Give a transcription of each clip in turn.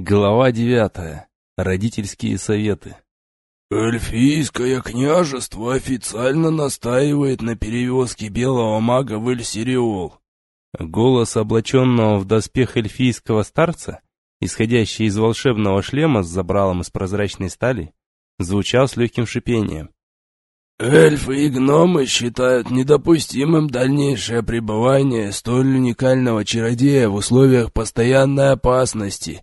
Глава девятая. Родительские советы. «Эльфийское княжество официально настаивает на перевозке белого мага в Эльсириол». Голос облаченного в доспех эльфийского старца, исходящий из волшебного шлема с забралом из прозрачной стали, звучал с легким шипением. «Эльфы и гномы считают недопустимым дальнейшее пребывание столь уникального чародея в условиях постоянной опасности»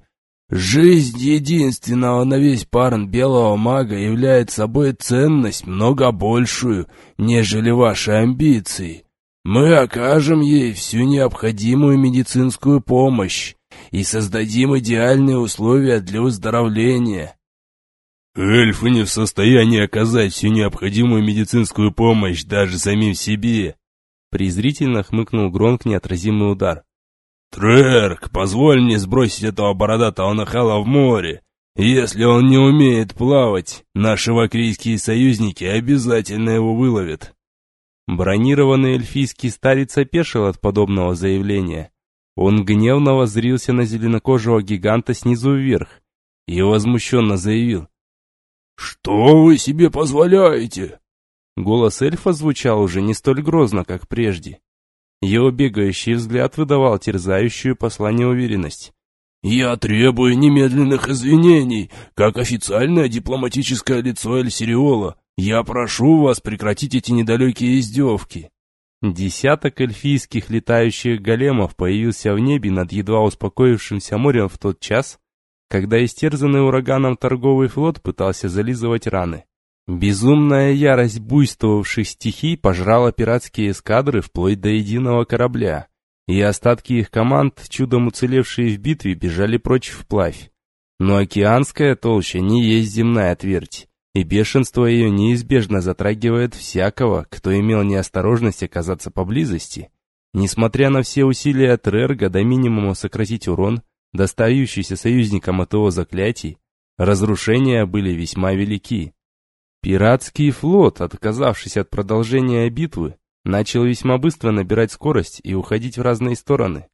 Жизнь единственного на весь парн белого мага является собой ценность много большую, нежели ваши амбиции. Мы окажем ей всю необходимую медицинскую помощь и создадим идеальные условия для выздоровления. Эльфы не в состоянии оказать всю необходимую медицинскую помощь даже самим себе. Презрительно хмыкнул Гронк неотразимый удар. «Трерк, позволь мне сбросить этого бородатого нахала в море. Если он не умеет плавать, наши вакрийские союзники обязательно его выловят». Бронированный эльфийский старец опешил от подобного заявления. Он гневно воззрился на зеленокожего гиганта снизу вверх и возмущенно заявил. «Что вы себе позволяете?» Голос эльфа звучал уже не столь грозно, как прежде. Его бегающий взгляд выдавал терзающую послание уверенность. «Я требую немедленных извинений, как официальное дипломатическое лицо Эльсириола. Я прошу вас прекратить эти недалекие издевки». Десяток эльфийских летающих големов появился в небе над едва успокоившимся морем в тот час, когда истерзанный ураганом торговый флот пытался зализывать раны. Безумная ярость буйствовавших стихий пожрала пиратские эскадры вплоть до единого корабля, и остатки их команд, чудом уцелевшие в битве, бежали прочь вплавь. Но океанская толща не есть земная твердь, и бешенство ее неизбежно затрагивает всякого, кто имел неосторожность оказаться поблизости. Несмотря на все усилия Трерга до минимума сократить урон, достающийся союзникам от его заклятий, разрушения были весьма велики. Пиратский флот, отказавшись от продолжения битвы, начал весьма быстро набирать скорость и уходить в разные стороны.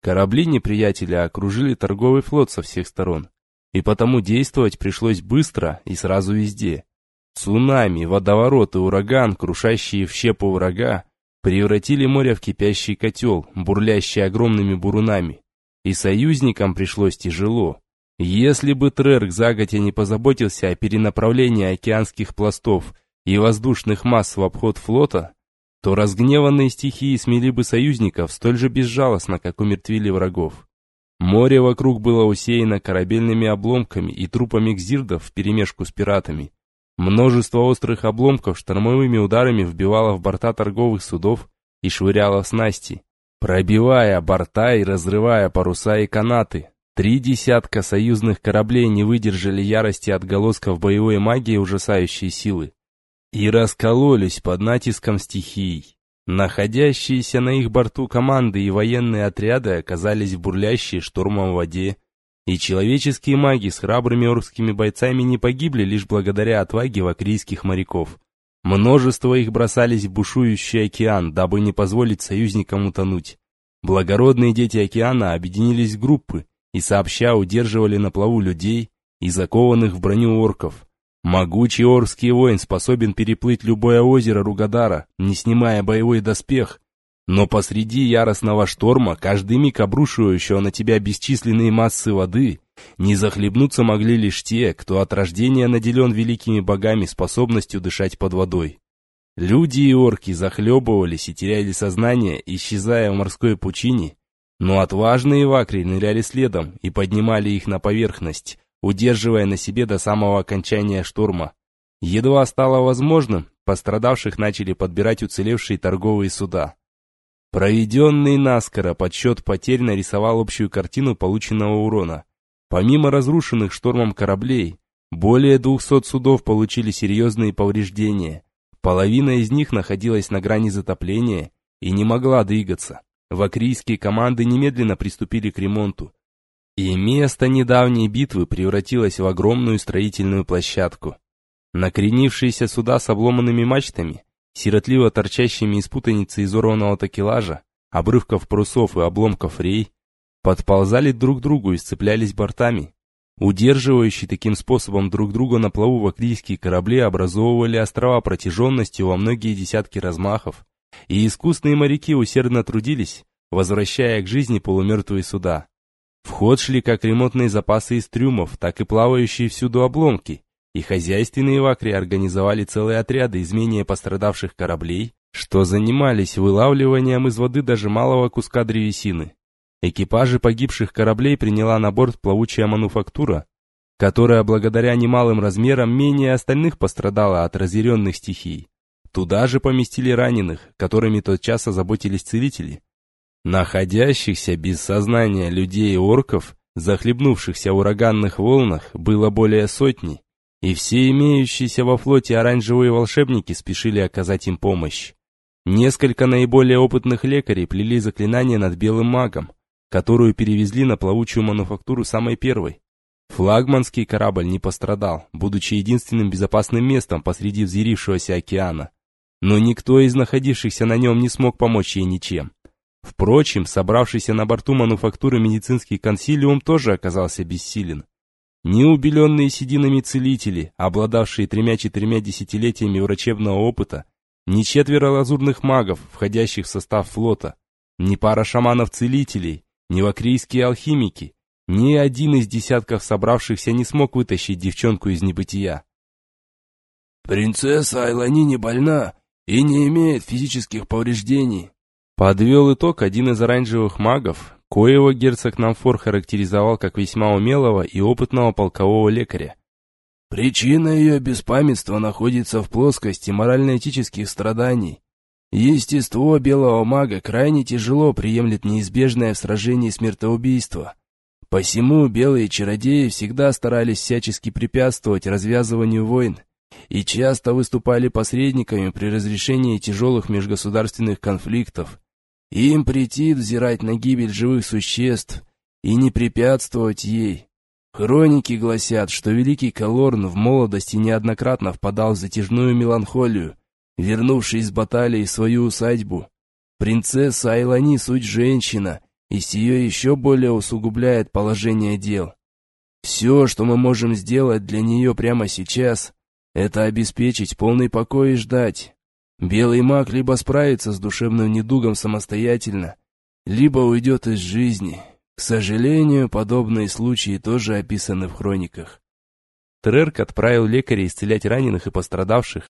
Корабли неприятеля окружили торговый флот со всех сторон, и потому действовать пришлось быстро и сразу везде. Цунами, водоворот и ураган, крушащие в щепу врага, превратили море в кипящий котел, бурлящий огромными бурунами, и союзникам пришлось тяжело. Если бы Трерк загодя не позаботился о перенаправлении океанских пластов и воздушных масс в обход флота, то разгневанные стихии смели бы союзников столь же безжалостно, как умертвили врагов. Море вокруг было усеяно корабельными обломками и трупами кзирдов вперемешку с пиратами. Множество острых обломков штормовыми ударами вбивало в борта торговых судов и швыряло снасти, пробивая борта и разрывая паруса и канаты, Три десятка союзных кораблей не выдержали ярости отголосков боевой магии ужасающей силы и раскололись под натиском стихий. Находящиеся на их борту команды и военные отряды оказались в бурлящей штурмом воде, и человеческие маги с храбрыми орскими бойцами не погибли лишь благодаря отваге вакрийских моряков. Множество их бросались в бушующий океан, дабы не позволить союзникам утонуть. Благородные дети океана объединились в группы, и сообща удерживали на плаву людей и закованных в броню орков. Могучий орский воин способен переплыть любое озеро Ругадара, не снимая боевой доспех, но посреди яростного шторма, каждый миг обрушивающего на тебя бесчисленные массы воды, не захлебнуться могли лишь те, кто от рождения наделен великими богами способностью дышать под водой. Люди и орки захлебывались и теряли сознание, исчезая в морской пучине, но отважные вакри ныряли следом и поднимали их на поверхность, удерживая на себе до самого окончания штурма. Едва стало возможным, пострадавших начали подбирать уцелевшие торговые суда. Проведенный наскоро подсчет потерь нарисовал общую картину полученного урона. Помимо разрушенных штормом кораблей, более 200 судов получили серьезные повреждения. Половина из них находилась на грани затопления и не могла двигаться. Вакрийские команды немедленно приступили к ремонту. И место недавней битвы превратилось в огромную строительную площадку. Накренившиеся суда с обломанными мачтами, сиротливо торчащими из путаницы изорванного такелажа, обрывков парусов и обломков рей, подползали друг к другу и сцеплялись бортами, Удерживающие таким способом друг друга на плаву вакрийские корабли образовывали острова протяженностью во многие десятки размахов, и искусные моряки усердно трудились, возвращая к жизни полумертвые суда. В ход шли как ремонтные запасы из трюмов, так и плавающие всюду обломки, и хозяйственные вакри организовали целые отряды из менее пострадавших кораблей, что занимались вылавливанием из воды даже малого куска древесины. Экипажи погибших кораблей приняла на борт плавучая мануфактура, которая благодаря немалым размерам менее остальных пострадала от разъяренных стихий. Туда же поместили раненых, которыми тотчас озаботились целители. Находящихся без сознания людей и орков, захлебнувшихся в ураганных волнах, было более сотни, и все имеющиеся во флоте оранжевые волшебники спешили оказать им помощь. Несколько наиболее опытных лекарей плели заклинания над белым магом, которую перевезли на плавучую мануфактуру самой первой. Флагманский корабль не пострадал, будучи единственным безопасным местом посреди взъярившегося океана. Но никто из находившихся на нем не смог помочь ей ничем. Впрочем, собравшийся на борту мануфактуры медицинский консилиум тоже оказался бессилен. Ни убеленные сединами целители, обладавшие тремя-четырьмя десятилетиями врачебного опыта, ни четверо лазурных магов, входящих в состав флота, ни пара шаманов-целителей, ни вакрийские алхимики, ни один из десятков собравшихся не смог вытащить девчонку из небытия. «Принцесса Айлани не больна и не имеет физических повреждений», подвел итог один из оранжевых магов, коего герцог Намфор характеризовал как весьма умелого и опытного полкового лекаря. Причина ее беспамятства находится в плоскости морально-этических страданий, Естество белого мага крайне тяжело приемлет неизбежное в сражении смертоубийство. Посему белые чародеи всегда старались всячески препятствовать развязыванию войн и часто выступали посредниками при разрешении тяжелых межгосударственных конфликтов. Им претит взирать на гибель живых существ и не препятствовать ей. Хроники гласят, что великий Калорн в молодости неоднократно впадал в затяжную меланхолию, вернувшись с баталии в свою усадьбу. Принцесса Айлани суть женщина, и сие еще более усугубляет положение дел. Все, что мы можем сделать для нее прямо сейчас, это обеспечить полный покой и ждать. Белый маг либо справится с душевным недугом самостоятельно, либо уйдет из жизни. К сожалению, подобные случаи тоже описаны в хрониках. Трерк отправил лекаря исцелять раненых и пострадавших,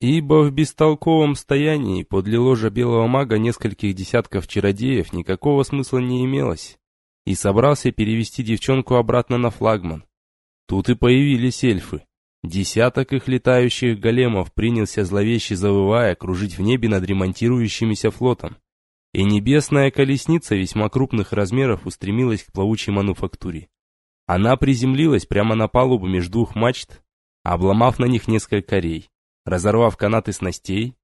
Ибо в бестолковом стоянии подле ложа белого мага нескольких десятков чародеев никакого смысла не имелось, и собрался перевести девчонку обратно на флагман. Тут и появились эльфы. Десяток их летающих големов принялся зловеще завывая кружить в небе над ремонтирующимися флотом. И небесная колесница весьма крупных размеров устремилась к плавучей мануфактуре. Она приземлилась прямо на палубу между двух мачт, обломав на них несколько рей разорвав канаты снастей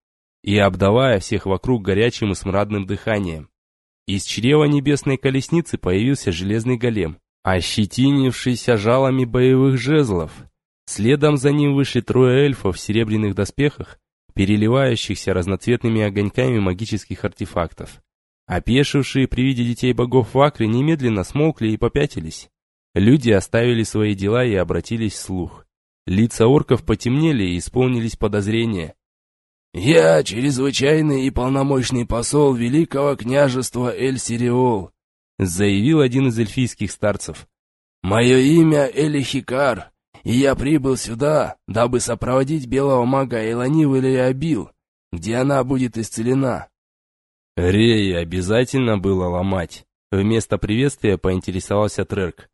и обдавая всех вокруг горячим и смрадным дыханием. Из чрева небесной колесницы появился железный голем, ощетинившийся жалами боевых жезлов. Следом за ним вышли трое эльфов в серебряных доспехах, переливающихся разноцветными огоньками магических артефактов. Опешившие при виде детей богов Вакры немедленно смолкли и попятились. Люди оставили свои дела и обратились вслух. Лица орков потемнели и исполнились подозрения. «Я чрезвычайный и полномочный посол Великого княжества Эль-Сириол», заявил один из эльфийских старцев. «Мое имя Элихикар, и я прибыл сюда, дабы сопроводить белого мага Элани в Илиабил, где она будет исцелена». Рей обязательно было ломать. Вместо приветствия поинтересовался Трерк.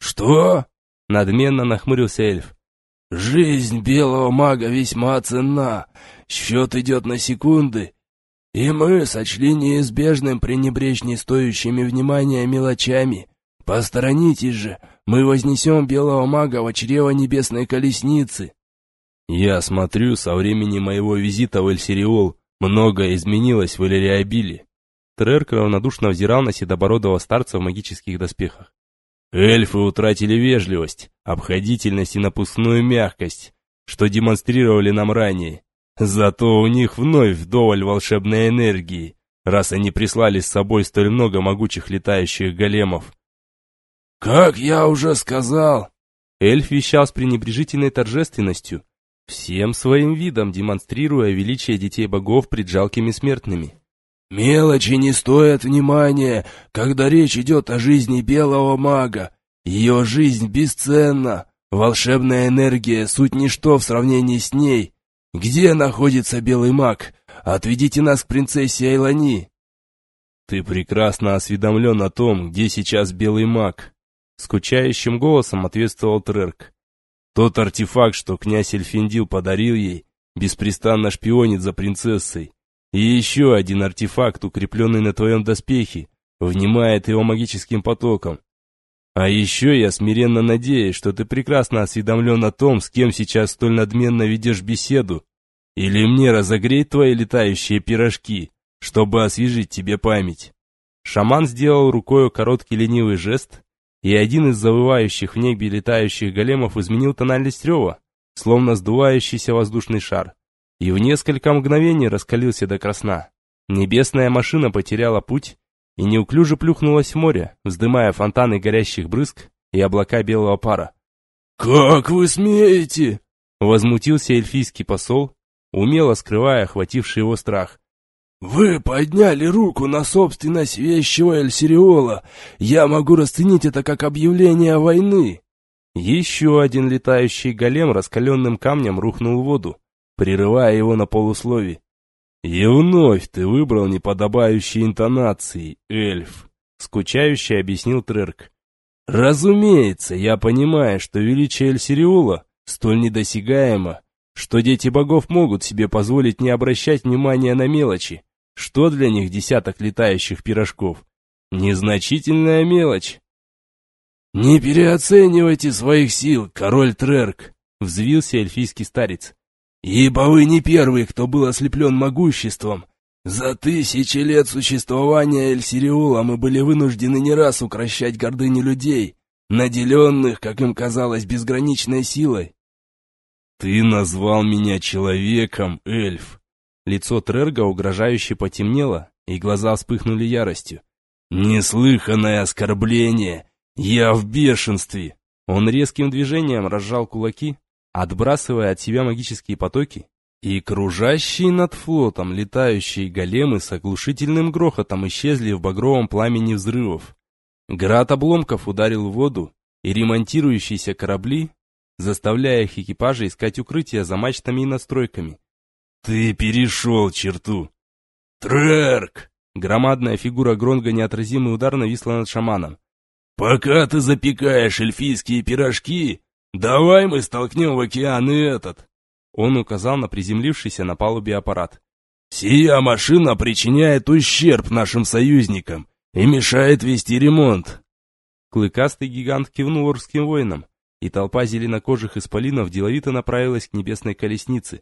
«Что?» Надменно нахмурился эльф. Жизнь белого мага весьма ценна, счет идет на секунды, и мы сочли неизбежным пренебречь не стоящими внимания мелочами. Посторонитесь же, мы вознесем белого мага в чрево небесной колесницы. Я смотрю, со времени моего визита в Эльсириол многое изменилось в Элериабиле. Трерк равнодушно взирал на седобородого старца в магических доспехах. Эльфы утратили вежливость, обходительность и напускную мягкость, что демонстрировали нам ранее. Зато у них вновь вдоволь волшебной энергии, раз они прислали с собой столь много могучих летающих големов. Как я уже сказал, Эльф вещал с пренебрежительной торжественностью, всем своим видом демонстрируя величие детей богов пред жалкими смертными. Мелочи не стоят внимания, когда речь идет о жизни белого мага. Ее жизнь бесценна. Волшебная энергия — суть ничто в сравнении с ней. Где находится белый маг? Отведите нас к принцессе Айлани. Ты прекрасно осведомлен о том, где сейчас белый маг. Скучающим голосом ответствовал Трерк. Тот артефакт, что князь Эльфиндил подарил ей, беспрестанно шпионит за принцессой. И еще один артефакт, укрепленный на твоем доспехе, внимает его магическим потоком. А еще я смиренно надеюсь, что ты прекрасно осведомлен о том, с кем сейчас столь надменно ведешь беседу. Или мне разогреть твои летающие пирожки, чтобы освежить тебе память. Шаман сделал рукой короткий ленивый жест, и один из завывающих в небе летающих големов изменил тональность рева, словно сдувающийся воздушный шар и в несколько мгновений раскалился до красна. Небесная машина потеряла путь и неуклюже плюхнулась в море, вздымая фонтаны горящих брызг и облака белого пара. «Как вы смеете?» Возмутился эльфийский посол, умело скрывая охвативший его страх. «Вы подняли руку на собственность вещего Эльсириола. Я могу расценить это как объявление войны». Еще один летающий голем раскаленным камнем рухнул в воду, прерывая его на полуслове. «И вновь ты выбрал неподобающие интонации, эльф», — скучающе объяснил Трерк. «Разумеется, я понимаю, что величие Эльсириула столь недосягаемо, что дети богов могут себе позволить не обращать внимания на мелочи. Что для них десяток летающих пирожков? Незначительная мелочь». «Не переоценивайте своих сил, король Трерк», — взвился эльфийский старец. Ибо вы не первый, кто был ослеплен могуществом. За тысячи лет существования Эльсириула мы были вынуждены не раз укращать гордыни людей, наделенных, как им казалось, безграничной силой. «Ты назвал меня человеком, эльф!» Лицо Трерга угрожающе потемнело, и глаза вспыхнули яростью. «Неслыханное оскорбление! Я в бешенстве!» Он резким движением разжал кулаки, отбрасывая от себя магические потоки, и кружащие над флотом летающие големы с оглушительным грохотом исчезли в багровом пламени взрывов. Град обломков ударил в воду, и ремонтирующиеся корабли, заставляя их экипажи искать укрытия за мачтами и настройками. «Ты перешел черту!» «Трерк!» Громадная фигура Гронга неотразимый удар нависла над шаманом. «Пока ты запекаешь эльфийские пирожки, «Давай мы столкнем в океан и этот!» Он указал на приземлившийся на палубе аппарат. «Сия машина причиняет ущерб нашим союзникам и мешает вести ремонт!» Клыкастый гигант кивнул орским воинам, и толпа зеленокожих исполинов деловито направилась к небесной колеснице.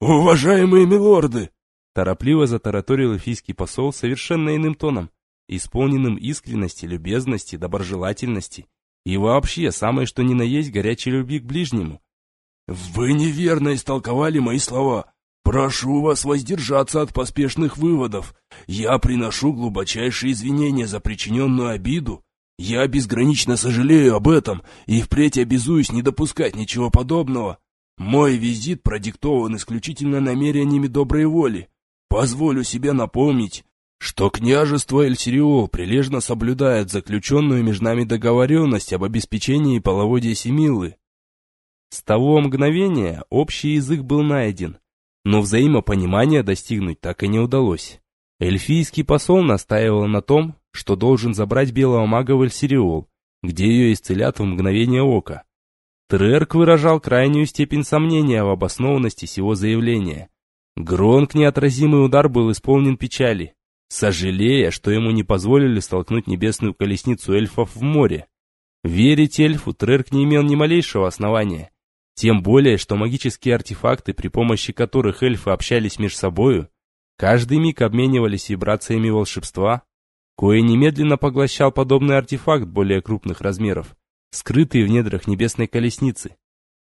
«Уважаемые милорды!» Торопливо затараторил эфийский посол совершенно иным тоном, исполненным искренности, любезности, доброжелательности и вообще, самое что ни на есть горячей любви к ближнему. «Вы неверно истолковали мои слова. Прошу вас воздержаться от поспешных выводов. Я приношу глубочайшие извинения за причиненную обиду. Я безгранично сожалею об этом и впредь обязуюсь не допускать ничего подобного. Мой визит продиктован исключительно намерениями доброй воли. Позволю себе напомнить, что княжество Эльсириол прилежно соблюдает заключенную между нами договоренность об обеспечении половодья Семилы. С того мгновения общий язык был найден, но взаимопонимания достигнуть так и не удалось. Эльфийский посол настаивал на том, что должен забрать белого мага в Эльсириол, где ее исцелят в мгновение ока. Трерк выражал крайнюю степень сомнения в обоснованности сего заявления. Гронк неотразимый удар был исполнен печали сожалея, что ему не позволили столкнуть небесную колесницу эльфов в море. Верить эльфу Трерк не имел ни малейшего основания. Тем более, что магические артефакты, при помощи которых эльфы общались между собою, каждый миг обменивались вибрациями волшебства, кое немедленно поглощал подобный артефакт более крупных размеров, скрытый в недрах небесной колесницы.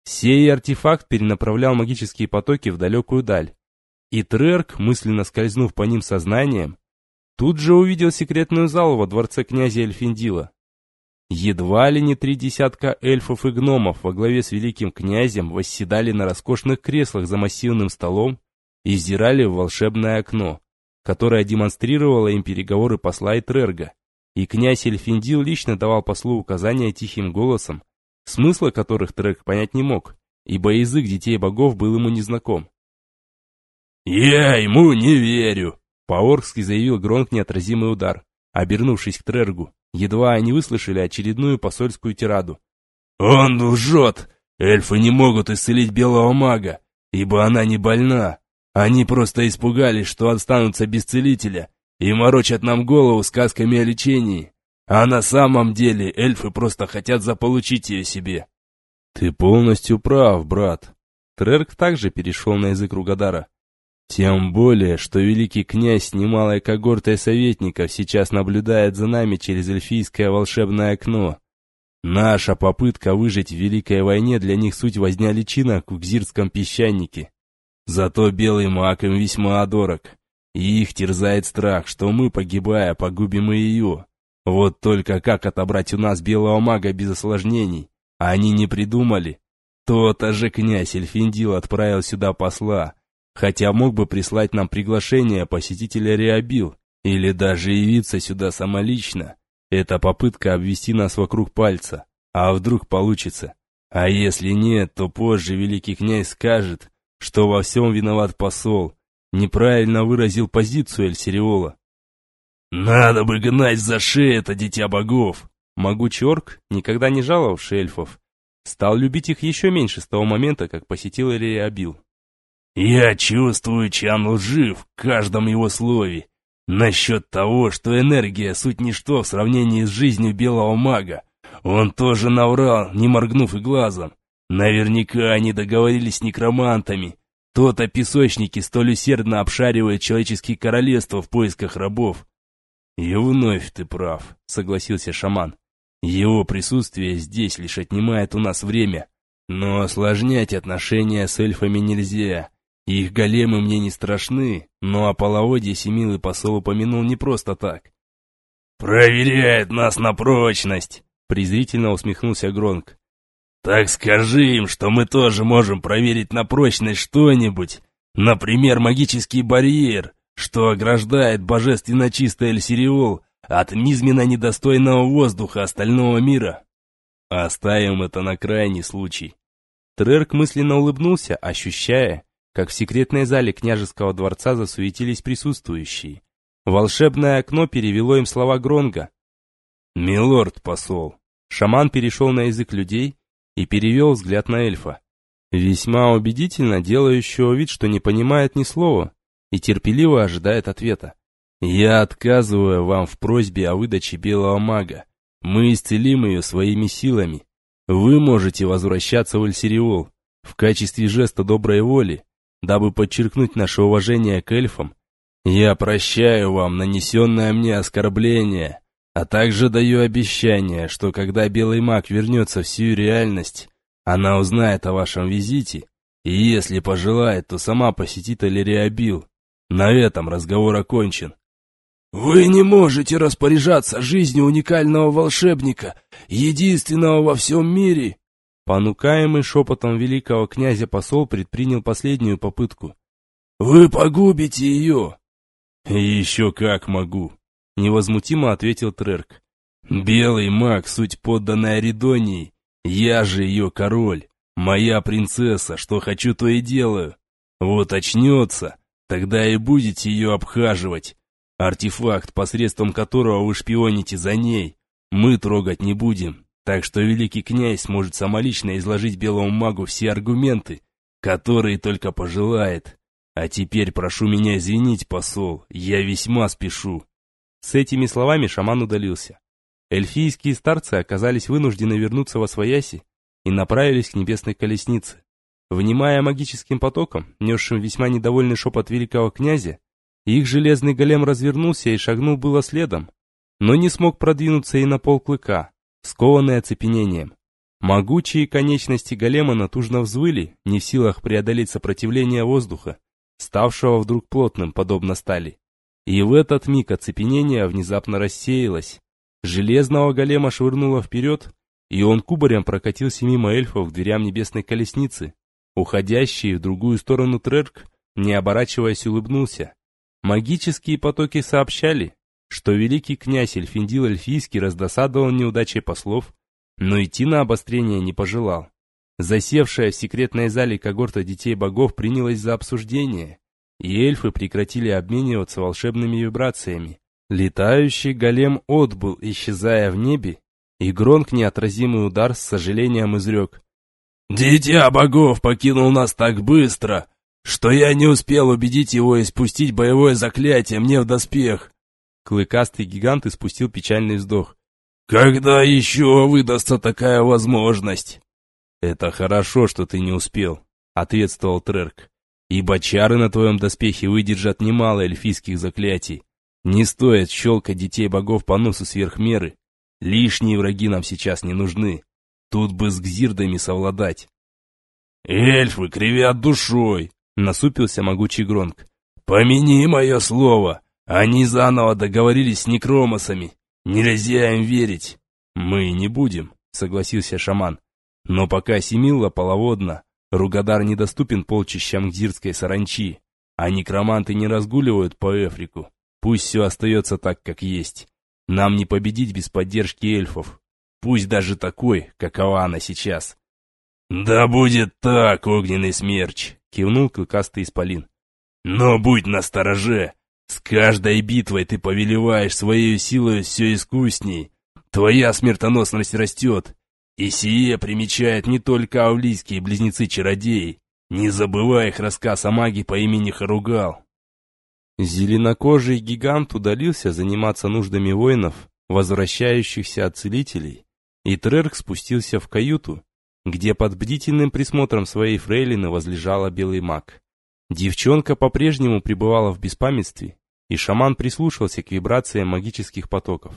Сей артефакт перенаправлял магические потоки в далекую даль, и Трерк, мысленно скользнув по ним сознанием, Тут же увидел секретную залу во дворце князя Эльфиндила. Едва ли не три десятка эльфов и гномов во главе с великим князем восседали на роскошных креслах за массивным столом и взирали в волшебное окно, которое демонстрировало им переговоры посла и Трерга. И князь Эльфиндил лично давал послу указания тихим голосом, смысла которых Трерг понять не мог, ибо язык детей богов был ему незнаком. «Я ему не верю!» По-оркски заявил Гронк неотразимый удар, обернувшись к Трергу. Едва они выслушали очередную посольскую тираду. «Он лжет! Эльфы не могут исцелить белого мага, ибо она не больна. Они просто испугались, что останутся без целителя, и морочат нам голову сказками о лечении. А на самом деле эльфы просто хотят заполучить ее себе». «Ты полностью прав, брат». Трерк также перешел на язык Ругадара. Тем более, что великий князь с немалой когортой советников сейчас наблюдает за нами через эльфийское волшебное окно. Наша попытка выжить в Великой войне для них суть возня личина в Гзирском песчанике. Зато белый маг им весьма дорог, и их терзает страх, что мы, погибая, погубим и ее. Вот только как отобрать у нас белого мага без осложнений? Они не придумали. То-то же князь Эльфиндил отправил сюда посла, хотя мог бы прислать нам приглашение посетителя Реабил, или даже явиться сюда самолично. Это попытка обвести нас вокруг пальца. А вдруг получится? А если нет, то позже великий князь скажет, что во всем виноват посол, неправильно выразил позицию Эльсириола. «Надо бы гнать за шею это дитя богов!» Могучий орк, никогда не жаловавший эльфов, стал любить их еще меньше с того момента, как посетил Элиабил. Я чувствую Чан лжив в каждом его слове. Насчет того, что энергия суть ничто в сравнении с жизнью белого мага. Он тоже наврал, не моргнув и глазом. Наверняка они договорились с некромантами. То-то песочники столь усердно обшаривают человеческие королевства в поисках рабов. И вновь ты прав, согласился шаман. Его присутствие здесь лишь отнимает у нас время. Но осложнять отношения с эльфами нельзя. Их големы мне не страшны, но о половодье Семилый посол упомянул не просто так. «Проверяет нас на прочность!» презрительно усмехнулся Гронк. «Так скажи им, что мы тоже можем проверить на прочность что-нибудь. Например, магический барьер, что ограждает божественно чистый Эльсириол от низменно недостойного воздуха остального мира. Оставим это на крайний случай». Трерк мысленно улыбнулся, ощущая, как в секретной зале княжеского дворца засуетились присутствующие. Волшебное окно перевело им слова Гронга. «Милорд посол». Шаман перешел на язык людей и перевел взгляд на эльфа. Весьма убедительно делающего вид, что не понимает ни слова и терпеливо ожидает ответа. «Я отказываю вам в просьбе о выдаче белого мага. Мы исцелим ее своими силами. Вы можете возвращаться в Эльсириол в качестве жеста доброй воли Дабы подчеркнуть наше уважение к эльфам, я прощаю вам нанесенное мне оскорбление, а также даю обещание, что когда белый маг вернется в сию реальность, она узнает о вашем визите, и если пожелает, то сама посетит Элериабил. На этом разговор окончен. «Вы не можете распоряжаться жизнью уникального волшебника, единственного во всем мире!» Понукаемый шепотом великого князя посол предпринял последнюю попытку. «Вы погубите ее!» «Еще как могу!» — невозмутимо ответил Трерк. «Белый маг — суть подданная Ридонии. Я же ее король, моя принцесса, что хочу, то и делаю. Вот очнется, тогда и будете ее обхаживать. Артефакт, посредством которого вы шпионите за ней, мы трогать не будем, так что великий князь сможет самолично изложить белому магу все аргументы, которые только пожелает. А теперь прошу меня извинить, посол, я весьма спешу. С этими словами шаман удалился. Эльфийские старцы оказались вынуждены вернуться во свояси и направились к небесной колеснице. Внимая магическим потоком, несшим весьма недовольный шепот великого князя, их железный голем развернулся и шагнул было следом, но не смог продвинуться и на пол клыка скованный оцепенением. Могучие конечности голема натужно взвыли, не в силах преодолеть сопротивление воздуха, ставшего вдруг плотным, подобно стали. И в этот миг оцепенение внезапно рассеялось, Железного голема швырнуло вперед, и он кубарем прокатился мимо эльфов к дверям небесной колесницы. Уходящий в другую сторону Трерк, не оборачиваясь, улыбнулся. Магические потоки сообщали, что великий князь Эльфиндил Эльфийский раздосадовал неудачей послов, но идти на обострение не пожелал. Засевшая в секретной зале когорта детей богов принялась за обсуждение, и эльфы прекратили обмениваться волшебными вибрациями. Летающий голем отбыл, исчезая в небе, и Гронк неотразимый удар с сожалением изрек. «Дитя богов покинул нас так быстро, что я не успел убедить его испустить боевое заклятие мне в доспех». Клыкастый гигант испустил печальный вздох. «Когда еще выдастся такая возможность?» «Это хорошо, что ты не успел», — ответствовал Трерк. «Ибо чары на твоем доспехе выдержат немало эльфийских заклятий. Не стоит щелкать детей богов по носу сверх меры. Лишние враги нам сейчас не нужны. Тут бы с гзирдами совладать». «Эльфы кривят душой», — насупился могучий Гронк. «Помяни мое слово, они заново договорились с некромосами. Нельзя им верить. Мы не будем, согласился шаман. Но пока Семилла половодна, Ругадар недоступен полчищам гзирской саранчи, а некроманты не разгуливают по Эфрику. Пусть все остается так, как есть. Нам не победить без поддержки эльфов. Пусть даже такой, какова она сейчас. «Да будет так, огненный смерч!» — кивнул клыкастый исполин. «Но будь настороже! С каждой битвой ты повелеваешь своей силой все искусней. Твоя смертоносность растет. И сие примечает не только аулийские близнецы-чародеи. Не забывай их рассказ о маге по имени Харугал. Зеленокожий гигант удалился заниматься нуждами воинов, возвращающихся от целителей, и Трерк спустился в каюту, где под бдительным присмотром своей фрейлины возлежала белый маг. Девчонка по-прежнему пребывала в беспамятстве, и шаман прислушался к вибрациям магических потоков.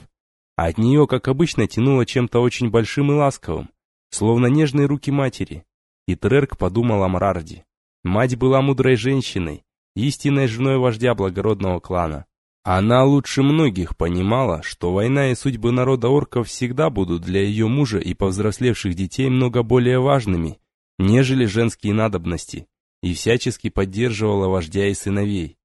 А от нее, как обычно, тянуло чем-то очень большим и ласковым, словно нежные руки матери. И Трерк подумал о Мрарде. Мать была мудрой женщиной, истинной женой вождя благородного клана. Она лучше многих понимала, что война и судьбы народа орков всегда будут для ее мужа и повзрослевших детей много более важными, нежели женские надобности и всячески поддерживала вождя и сыновей.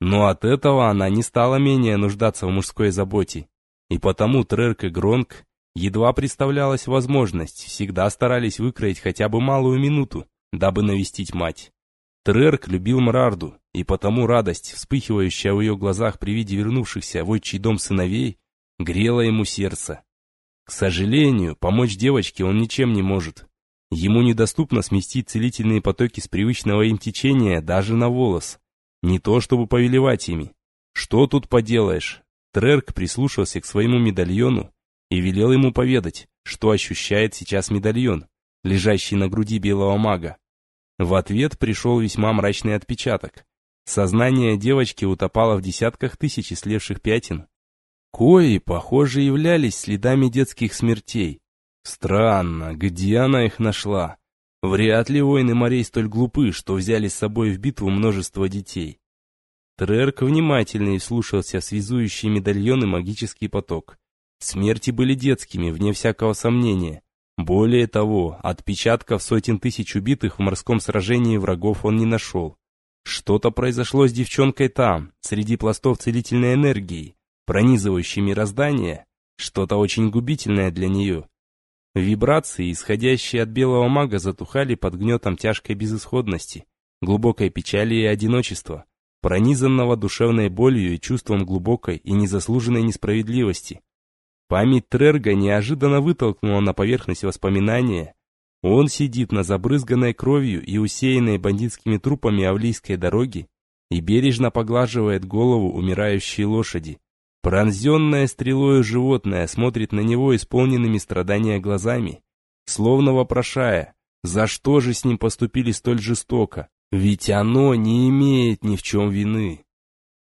Но от этого она не стала менее нуждаться в мужской заботе, и потому Трерк и Гронк едва представлялась возможность, всегда старались выкроить хотя бы малую минуту, дабы навестить мать. Трерк любил Мрарду, и потому радость, вспыхивающая в ее глазах при виде вернувшихся в отчий дом сыновей, грела ему сердце. К сожалению, помочь девочке он ничем не может. Ему недоступно сместить целительные потоки с привычного им течения даже на волос. Не то чтобы повелевать ими. Что тут поделаешь? Трерк прислушался к своему медальону и велел ему поведать, что ощущает сейчас медальон, лежащий на груди белого мага. В ответ пришел весьма мрачный отпечаток. Сознание девочки утопало в десятках тысяч слевших пятен, кои, похоже, являлись следами детских смертей. Странно, где она их нашла? Вряд ли воины морей столь глупы, что взяли с собой в битву множество детей. Трерк внимательно слушался связующий медальон и магический поток. Смерти были детскими, вне всякого сомнения. Более того, отпечатков сотен тысяч убитых в морском сражении врагов он не нашел. Что-то произошло с девчонкой там, среди пластов целительной энергии, пронизывающей мироздание, что-то очень губительное для нее. Вибрации, исходящие от белого мага, затухали под гнетом тяжкой безысходности, глубокой печали и одиночества, пронизанного душевной болью и чувством глубокой и незаслуженной несправедливости. Память Трерга неожиданно вытолкнула на поверхность воспоминания. Он сидит на забрызганной кровью и усеянной бандитскими трупами Авлийской дороги и бережно поглаживает голову умирающей лошади, Пронзенное стрелою животное смотрит на него исполненными страдания глазами, словно вопрошая, за что же с ним поступили столь жестоко, ведь оно не имеет ни в чем вины.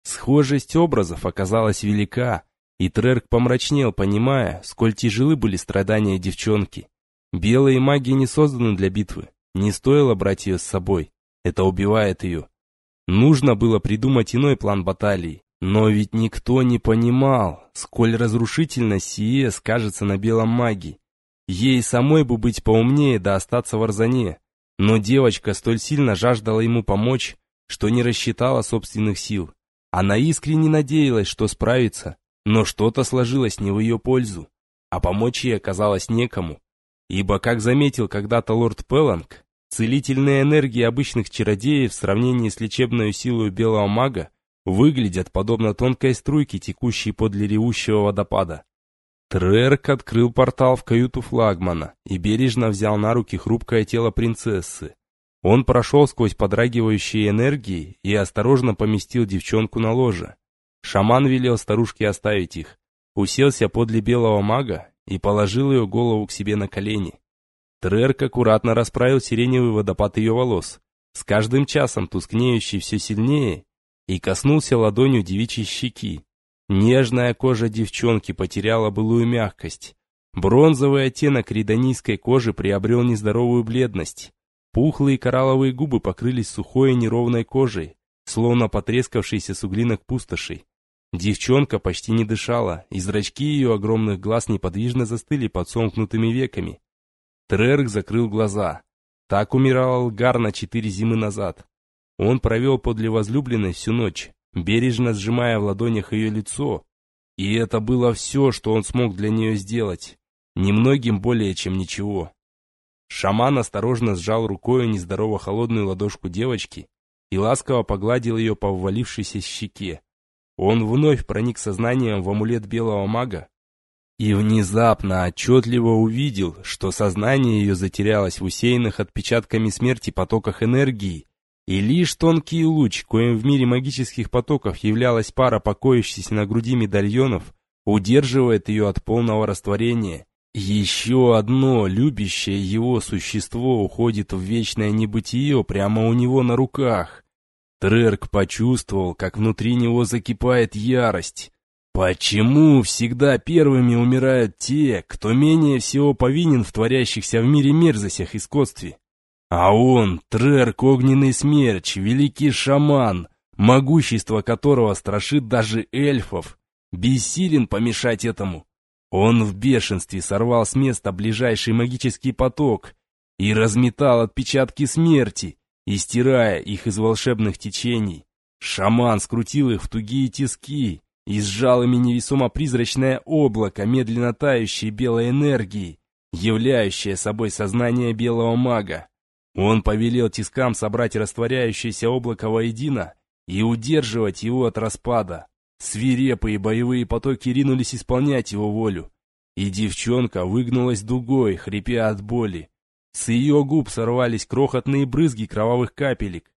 Схожесть образов оказалась велика, и Трерк помрачнел, понимая, сколь тяжелы были страдания девчонки. Белые маги не созданы для битвы, не стоило брать ее с собой, это убивает ее. Нужно было придумать иной план баталии, Но ведь никто не понимал, сколь разрушительно сие скажется на белом маге. Ей самой бы быть поумнее да остаться в Арзане. Но девочка столь сильно жаждала ему помочь, что не рассчитала собственных сил. Она искренне надеялась, что справится, но что-то сложилось не в ее пользу, а помочь ей оказалось некому. Ибо, как заметил когда-то лорд Пелланг, целительные энергии обычных чародеев в сравнении с лечебной силой белого мага выглядят подобно тонкой струйке, текущей подле ревущего водопада. Трерк открыл портал в каюту флагмана и бережно взял на руки хрупкое тело принцессы. Он прошел сквозь подрагивающие энергии и осторожно поместил девчонку на ложе. Шаман велел старушке оставить их, уселся подле белого мага и положил ее голову к себе на колени. Трерк аккуратно расправил сиреневый водопад ее волос, с каждым часом тускнеющий все сильнее, и коснулся ладонью девичьей щеки. Нежная кожа девчонки потеряла былую мягкость. Бронзовый оттенок ридонийской кожи приобрел нездоровую бледность. Пухлые коралловые губы покрылись сухой и неровной кожей, словно потрескавшийся суглинок пустошей. Девчонка почти не дышала, и зрачки ее огромных глаз неподвижно застыли под сомкнутыми веками. Трерк закрыл глаза. Так умирал Алгар на четыре зимы назад. Он провел подле возлюбленной всю ночь, бережно сжимая в ладонях ее лицо. И это было все, что он смог для нее сделать. Немногим более, чем ничего. Шаман осторожно сжал рукой нездорово холодную ладошку девочки и ласково погладил ее по ввалившейся щеке. Он вновь проник сознанием в амулет белого мага и внезапно отчетливо увидел, что сознание ее затерялось в усеянных отпечатками смерти потоках энергии, и лишь тонкий луч, коим в мире магических потоков являлась пара покоящихся на груди медальонов, удерживает ее от полного растворения. Еще одно любящее его существо уходит в вечное небытие прямо у него на руках. Трерк почувствовал, как внутри него закипает ярость. Почему всегда первыми умирают те, кто менее всего повинен в творящихся в мире мерзостях и скотстве? А он, Трерк Огненный Смерч, великий шаман, могущество которого страшит даже эльфов, бессилен помешать этому. Он в бешенстве сорвал с места ближайший магический поток и разметал отпечатки смерти, истирая их из волшебных течений. Шаман скрутил их в тугие тиски и сжал ими невесомо призрачное облако медленно тающей белой энергии, являющее собой сознание белого мага. Он повелел тискам собрать растворяющееся облако воедино и удерживать его от распада. Свирепые боевые потоки ринулись исполнять его волю. И девчонка выгнулась дугой, хрипя от боли. С ее губ сорвались крохотные брызги кровавых капелек.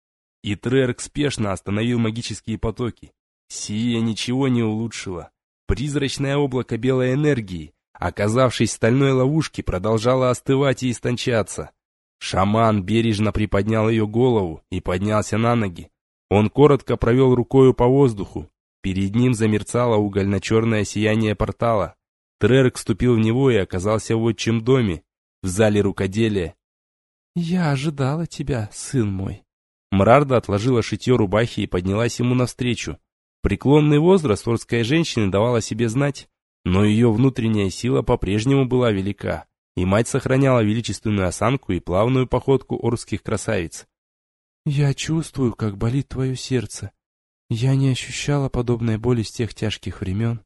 И Трерк спешно остановил магические потоки. Сия ничего не улучшило. Призрачное облако белой энергии, оказавшись в стальной ловушке, продолжало остывать и истончаться. Шаман бережно приподнял ее голову и поднялся на ноги. Он коротко провел рукою по воздуху. Перед ним замерцало угольно-черное сияние портала. Трерк вступил в него и оказался в отчим доме, в зале рукоделия. «Я ожидала тебя, сын мой». Мрарда отложила шитье рубахи и поднялась ему навстречу. Преклонный возраст орской женщины давала себе знать, но ее внутренняя сила по-прежнему была велика и мать сохраняла величественную осанку и плавную походку орских красавиц. «Я чувствую, как болит твое сердце. Я не ощущала подобной боли с тех тяжких времен,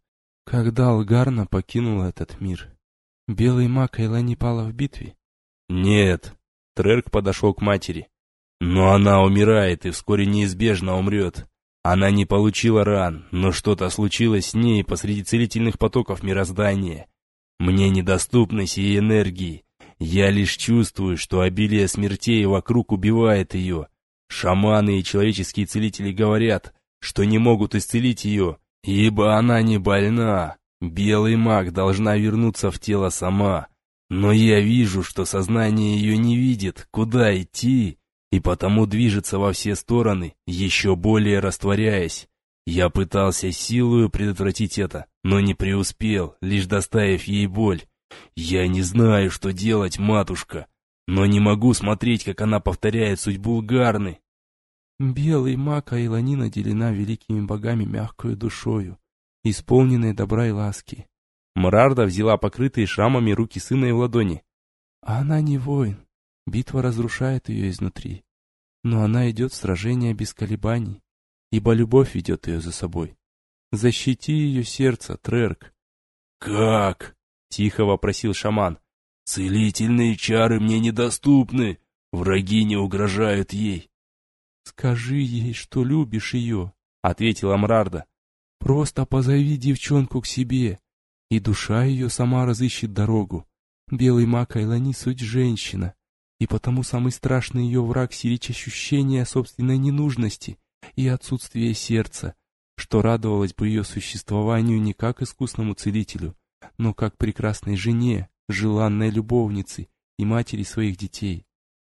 когда Алгарна покинула этот мир. Белый маг Эйлани пала в битве?» «Нет», — Трерк подошел к матери. «Но она умирает и вскоре неизбежно умрет. Она не получила ран, но что-то случилось с ней посреди целительных потоков мироздания. Мне недоступны сии энергии. Я лишь чувствую, что обилие смертей вокруг убивает ее. Шаманы и человеческие целители говорят, что не могут исцелить ее, ибо она не больна. Белый маг должна вернуться в тело сама. Но я вижу, что сознание ее не видит, куда идти, и потому движется во все стороны, еще более растворяясь. Я пытался силою предотвратить это, но не преуспел, лишь доставив ей боль. Я не знаю, что делать, матушка, но не могу смотреть, как она повторяет судьбу Гарны. Белый маг Айлани наделена великими богами мягкою душою, исполненной добра и ласки. Мрарда взяла покрытые шрамами руки сына в ладони. Она не воин. Битва разрушает ее изнутри. Но она идет в сражение без колебаний, ибо любовь ведет ее за собой. Защити ее сердце, Трерк. «Как?» — тихо вопросил шаман. «Целительные чары мне недоступны. Враги не угрожают ей». «Скажи ей, что любишь ее», — ответила Мрарда. «Просто позови девчонку к себе, и душа ее сама разыщет дорогу. Белый маг Айлани суть женщина, и потому самый страшный ее враг сирич ощущения собственной ненужности и отсутствия сердца, что радовалось бы ее существованию не как искусному целителю, но как прекрасной жене, желанной любовнице и матери своих детей.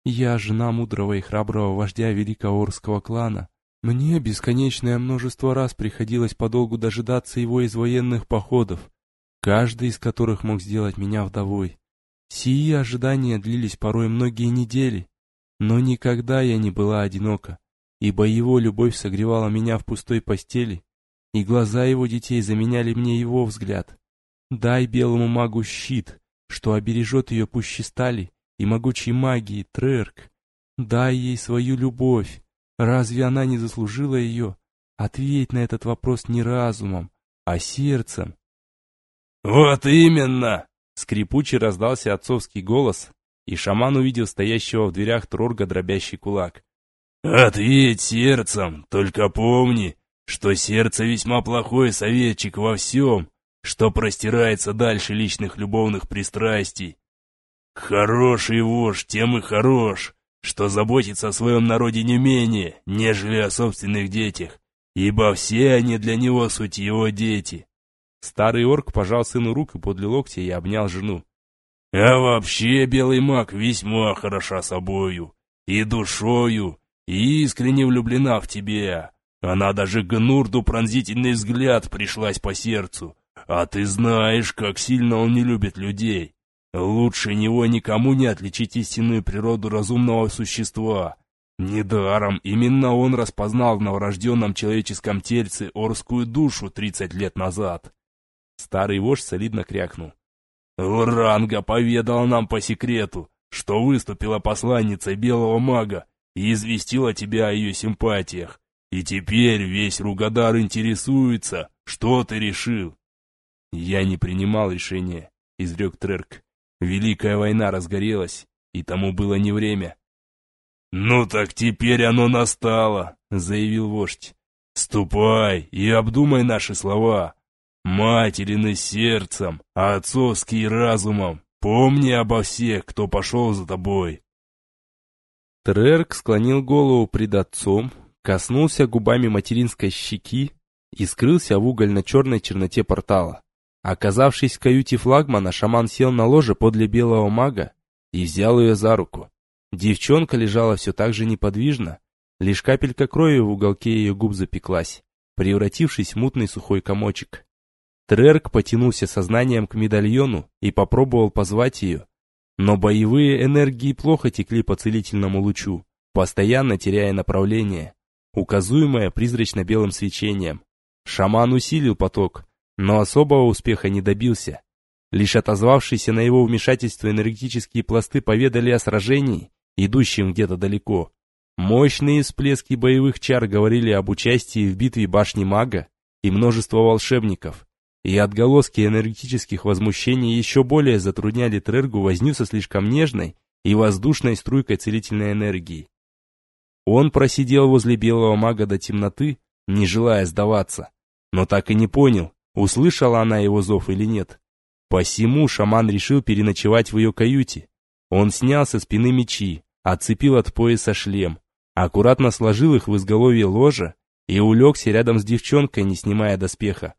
Я жена мудрого и храброго вождя великого Орского клана. Мне бесконечное множество раз приходилось подолгу дожидаться его из военных походов, каждый из которых мог сделать меня вдовой. Сии ожидания длились порой многие недели, но никогда я не была одинока, ибо его любовь согревала меня в пустой постели, и глаза его детей заменяли мне его взгляд. Дай белому магу щит, что обережет ее пуще стали, и могучей магии, Трерк. Дай ей свою любовь. Разве она не заслужила ее? Ответь на этот вопрос не разумом, а сердцем. «Вот именно!» Скрипучий раздался отцовский голос, и шаман увидел стоящего в дверях Трорга дробящий кулак. «Ответь сердцем, только помни, что сердце весьма плохой советчик во всем, что простирается дальше личных любовных пристрастий. Хороший вождь тем и хорош, что заботится о своем народе не менее, нежели о собственных детях, ибо все они для него суть его дети. Старый орк пожал сыну руку подле локтя и обнял жену. А вообще белый маг весьма хороша собою, и душою, искренне влюблена в тебя. Она даже Гнурду пронзительный взгляд пришлась по сердцу. А ты знаешь, как сильно он не любит людей. Лучше него никому не отличить истинную природу разумного существа. Недаром именно он распознал в новорожденном человеческом тельце орскую душу тридцать лет назад. Старый вождь солидно крякнул. Лранга поведал нам по секрету, что выступила посланницей белого мага и известила тебя о ее симпатиях. И теперь весь Ругадар интересуется, что ты решил. Я не принимал решения, изрек Трерк. Великая война разгорелась, и тому было не время. «Ну так теперь оно настало», — заявил вождь. «Ступай и обдумай наши слова. Материны сердцем, а отцовский разумом. Помни обо всех, кто пошел за тобой». Трерк склонил голову пред отцом, коснулся губами материнской щеки и скрылся в угольно-черной черноте портала. Оказавшись в каюте флагмана, шаман сел на ложе подле белого мага и взял ее за руку. Девчонка лежала все так же неподвижно, лишь капелька крови в уголке ее губ запеклась, превратившись в мутный сухой комочек. Трерк потянулся сознанием к медальону и попробовал позвать ее, но боевые энергии плохо текли по целительному лучу, постоянно теряя направление, указуемое призрачно-белым свечением. Шаман усилил поток, но особого успеха не добился. Лишь отозвавшиеся на его вмешательство энергетические пласты поведали о сражении, идущем где-то далеко. Мощные всплески боевых чар говорили об участии в битве башни мага и множество волшебников, и отголоски энергетических возмущений еще более затрудняли Трергу возню со слишком нежной и воздушной струйкой целительной энергии. Он просидел возле белого мага до темноты, не желая сдаваться, но так и не понял, услышала она его зов или нет. Посему шаман решил переночевать в ее каюте. Он снял со спины мечи, отцепил от пояса шлем, аккуратно сложил их в изголовье ложа и улегся рядом с девчонкой, не снимая доспеха.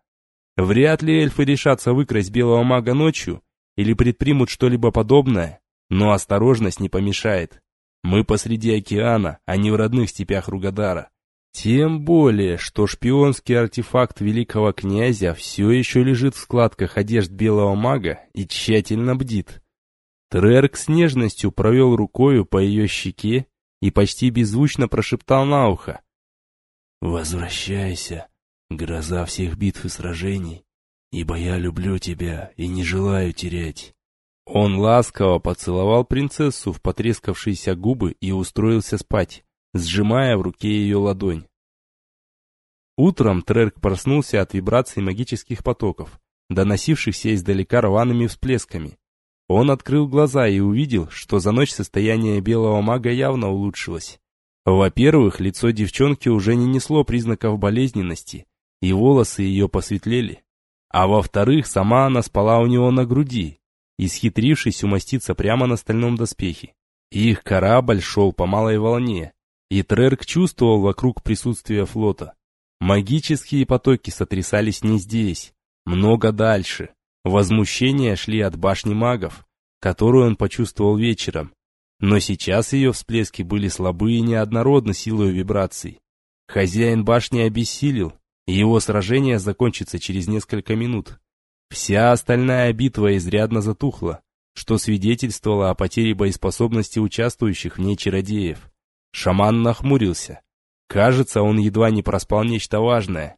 Вряд ли эльфы решатся выкрасть белого мага ночью или предпримут что-либо подобное, но осторожность не помешает. Мы посреди океана, а не в родных степях Ругадара. Тем более, что шпионский артефакт великого князя все еще лежит в складках одежд белого мага и тщательно бдит. Трерк с нежностью провел рукою по ее щеке и почти беззвучно прошептал на ухо. Возвращайся, гроза всех битв и сражений, ибо я люблю тебя и не желаю терять». Он ласково поцеловал принцессу в потрескавшиеся губы и устроился спать, сжимая в руке ее ладонь. Утром Трерк проснулся от вибраций магических потоков, доносившихся издалека рваными всплесками. Он открыл глаза и увидел, что за ночь состояние белого мага явно улучшилось. Во-первых, лицо девчонки уже не несло признаков болезненности, и волосы ее посветлели. А во-вторых, сама она спала у него на груди, исхитрившись умоститься прямо на стальном доспехе. Их корабль шел по малой волне, и Трерк чувствовал вокруг присутствие флота. Магические потоки сотрясались не здесь, много дальше. Возмущения шли от башни магов, которую он почувствовал вечером. Но сейчас ее всплески были слабы и неоднородны силой вибраций. Хозяин башни обессилел, его сражение закончится через несколько минут. Вся остальная битва изрядно затухла, что свидетельствовало о потере боеспособности участвующих в ней чародеев. Шаман нахмурился. Кажется, он едва не проспал нечто важное.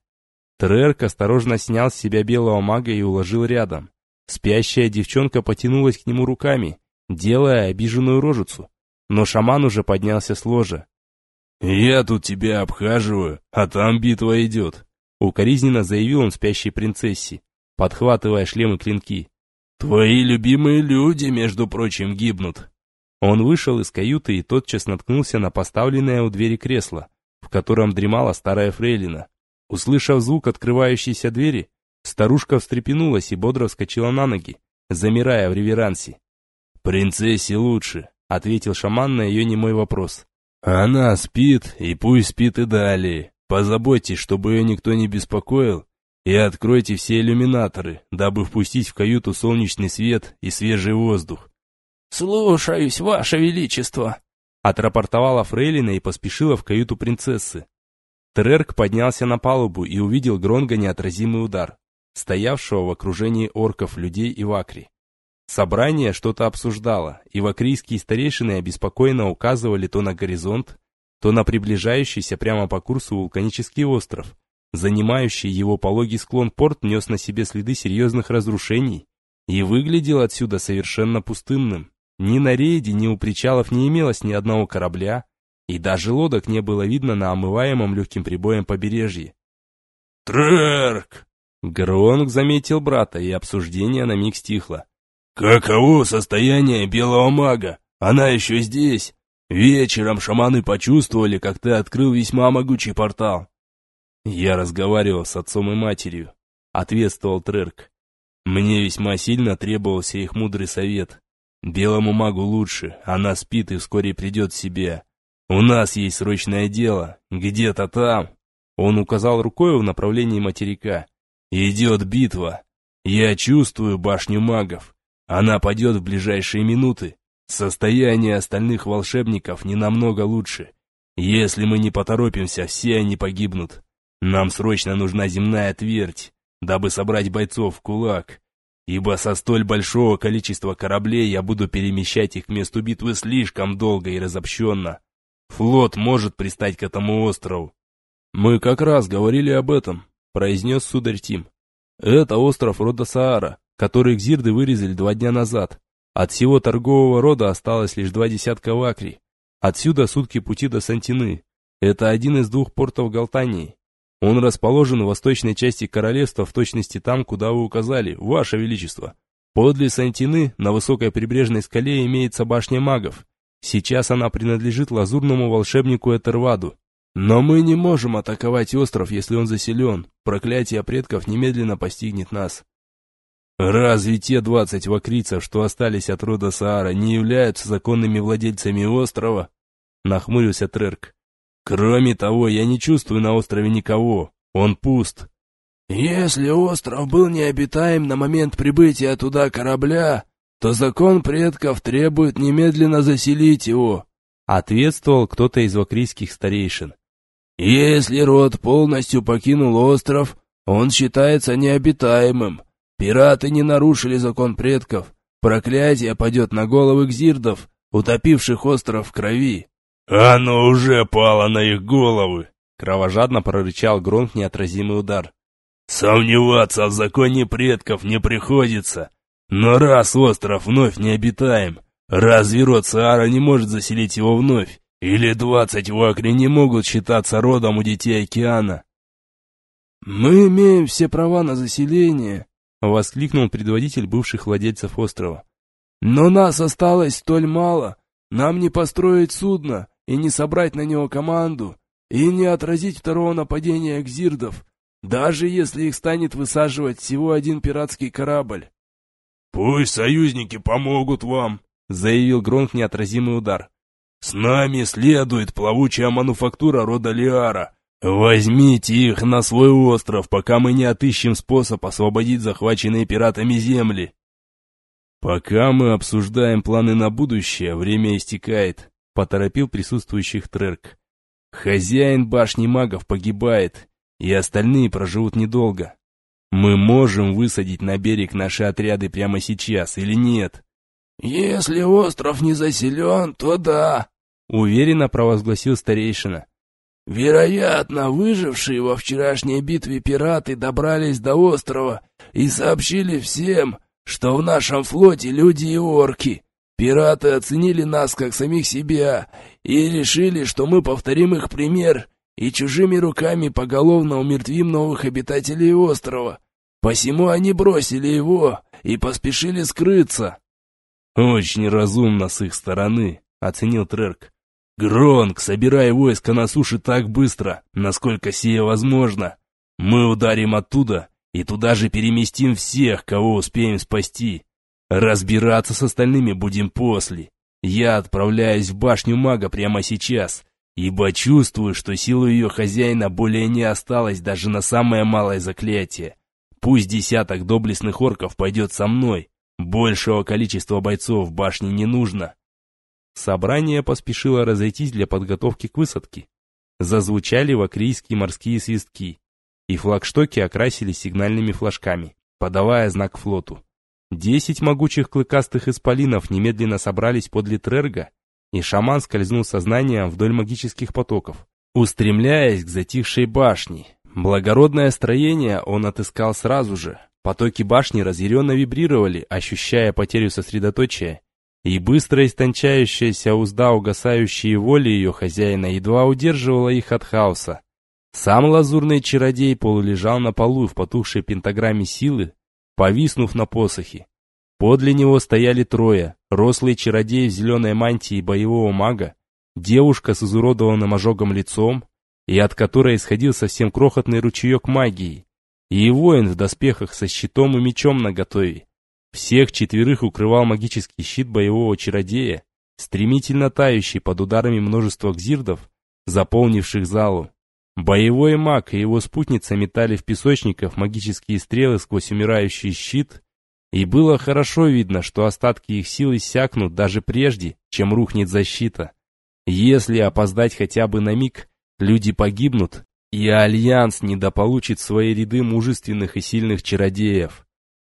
Трерк осторожно снял с себя белого мага и уложил рядом. Спящая девчонка потянулась к нему руками, делая обиженную рожицу. Но шаман уже поднялся с ложа. «Я тут тебя обхаживаю, а там битва идет», — укоризненно заявил он спящей принцессе подхватывая шлемы клинки. «Твои любимые люди, между прочим, гибнут!» Он вышел из каюты и тотчас наткнулся на поставленное у двери кресло, в котором дремала старая фрейлина. Услышав звук открывающейся двери, старушка встрепенулась и бодро вскочила на ноги, замирая в реверансе. «Принцессе лучше», — ответил шаман на ее немой вопрос. «Она спит, и пусть спит и далее. Позаботьтесь, чтобы ее никто не беспокоил, и откройте все иллюминаторы, дабы впустить в каюту солнечный свет и свежий воздух. «Слушаюсь, Ваше Величество!» Отрапортовала Фрейлина и поспешила в каюту принцессы. Трерк поднялся на палубу и увидел Гронга неотразимый удар, стоявшего в окружении орков, людей и вакри. Собрание что-то обсуждало, и вакрийские старейшины обеспокоенно указывали то на горизонт, то на приближающийся прямо по курсу вулканический остров, Занимающий его пологий склон порт нес на себе следы серьезных разрушений и выглядел отсюда совершенно пустынным. Ни на рейде, ни у причалов не имелось ни одного корабля, и даже лодок не было видно на омываемом легким прибоем побережье. «Трерк!» Гронк заметил брата, и обсуждение на миг стихло. «Каково состояние белого мага? Она еще здесь. Вечером шаманы почувствовали, как ты открыл весьма могучий портал. «Я разговаривал с отцом и матерью», — ответствовал Трерк. «Мне весьма сильно требовался их мудрый совет. Белому магу лучше, она спит и вскоре придет в себя. У нас есть срочное дело, где-то там». Он указал рукой в направлении материка. «Идет битва. Я чувствую башню магов. Она падет в ближайшие минуты. Состояние остальных волшебников не намного лучше. Если мы не поторопимся, все они погибнут. Нам срочно нужна земная твердь, дабы собрать бойцов в кулак, ибо со столь большого количества кораблей я буду перемещать их к месту битвы слишком долго и разобщенно. Флот может пристать к этому острову. Мы как раз говорили об этом, произнес сударь Тим. Это остров рода Саара, который гзирды вырезали два дня назад. От всего торгового рода осталось лишь два десятка вакри. Отсюда сутки пути до Сантины. Это один из двух портов Галтании. Он расположен в восточной части королевства, в точности там, куда вы указали, ваше величество. Подле Сантины, на высокой прибрежной скале, имеется башня магов. Сейчас она принадлежит лазурному волшебнику Этерваду. Но мы не можем атаковать остров, если он заселен. Проклятие предков немедленно постигнет нас. Разве те двадцать вакрицев, что остались от рода Саара, не являются законными владельцами острова? Нахмурился Трерк. Кроме того, я не чувствую на острове никого. Он пуст. Если остров был необитаем на момент прибытия туда корабля, то закон предков требует немедленно заселить его, ответствовал кто-то из вакрийских старейшин. Если род полностью покинул остров, он считается необитаемым. Пираты не нарушили закон предков. Проклятие падет на головы гзирдов, утопивших остров в крови. «Оно уже пало на их головы!» Кровожадно прорычал Гронк неотразимый удар. Сомневаться в законе предков не приходится. Но раз остров вновь необитаем, разве род Саара не может заселить его вновь? Или двадцать вакри не могут считаться родом у детей океана? «Мы имеем все права на заселение», — воскликнул предводитель бывших владельцев острова. «Но нас осталось столь мало. Нам не построить судно и не собрать на него команду, и не отразить второго нападения гзирдов, даже если их станет высаживать всего один пиратский корабль. «Пусть союзники помогут вам», — заявил Гронк неотразимый удар. «С нами следует плавучая мануфактура рода Лиара. Возьмите их на свой остров, пока мы не отыщем способ освободить захваченные пиратами земли». «Пока мы обсуждаем планы на будущее, время истекает», — поторопил присутствующих Трерк. «Хозяин башни магов погибает, и остальные проживут недолго. Мы можем высадить на берег наши отряды прямо сейчас или нет? Если остров не заселен, то да, уверенно провозгласил старейшина. Вероятно, выжившие во вчерашней битве пираты добрались до острова и сообщили всем, что в нашем флоте люди и орки. Пираты оценили нас как самих себя и решили, что мы повторим их пример и чужими руками поголовно умертвим новых обитателей острова. Посему они бросили его и поспешили скрыться. «Очень разумно с их стороны», — оценил Трерк. «Гронк, собирай войско на суше так быстро, насколько сие возможно. Мы ударим оттуда и туда же переместим всех, кого успеем спасти. Разбираться с остальными будем после. Я отправляюсь в башню мага прямо сейчас ибо чувствую, что силы ее хозяина более не осталось даже на самое малое заклятие. Пусть десяток доблестных орков пойдет со мной, большего количества бойцов в башне не нужно. Собрание поспешило разойтись для подготовки к высадке. Зазвучали вакрийские морские свистки, и флагштоки окрасились сигнальными флажками, подавая знак флоту. Десять могучих клыкастых исполинов немедленно собрались подле Трерга и шаман скользнул сознанием вдоль магических потоков, устремляясь к затихшей башне. Благородное строение он отыскал сразу же. Потоки башни разъяренно вибрировали, ощущая потерю сосредоточия, и быстро истончающаяся узда угасающей воли ее хозяина едва удерживала их от хаоса. Сам лазурный чародей полулежал на полу в потухшей пентаграмме силы, повиснув на посохе. Подле него стояли трое, рослый чародей в зеленой мантии боевого мага, девушка с изуродованным ожогом лицом, и от которой исходил совсем крохотный ручеек магии, и воин в доспехах со щитом и мечом наготове. Всех четверых укрывал магический щит боевого чародея, стремительно тающий под ударами множества гзирдов, заполнивших залу. Боевой маг и его спутница метали в песочников магические стрелы сквозь умирающий щит, и было хорошо видно, что остатки их сил иссякнут даже прежде, чем рухнет защита. Если опоздать хотя бы на миг, люди погибнут, и Альянс недополучит свои ряды мужественных и сильных чародеев.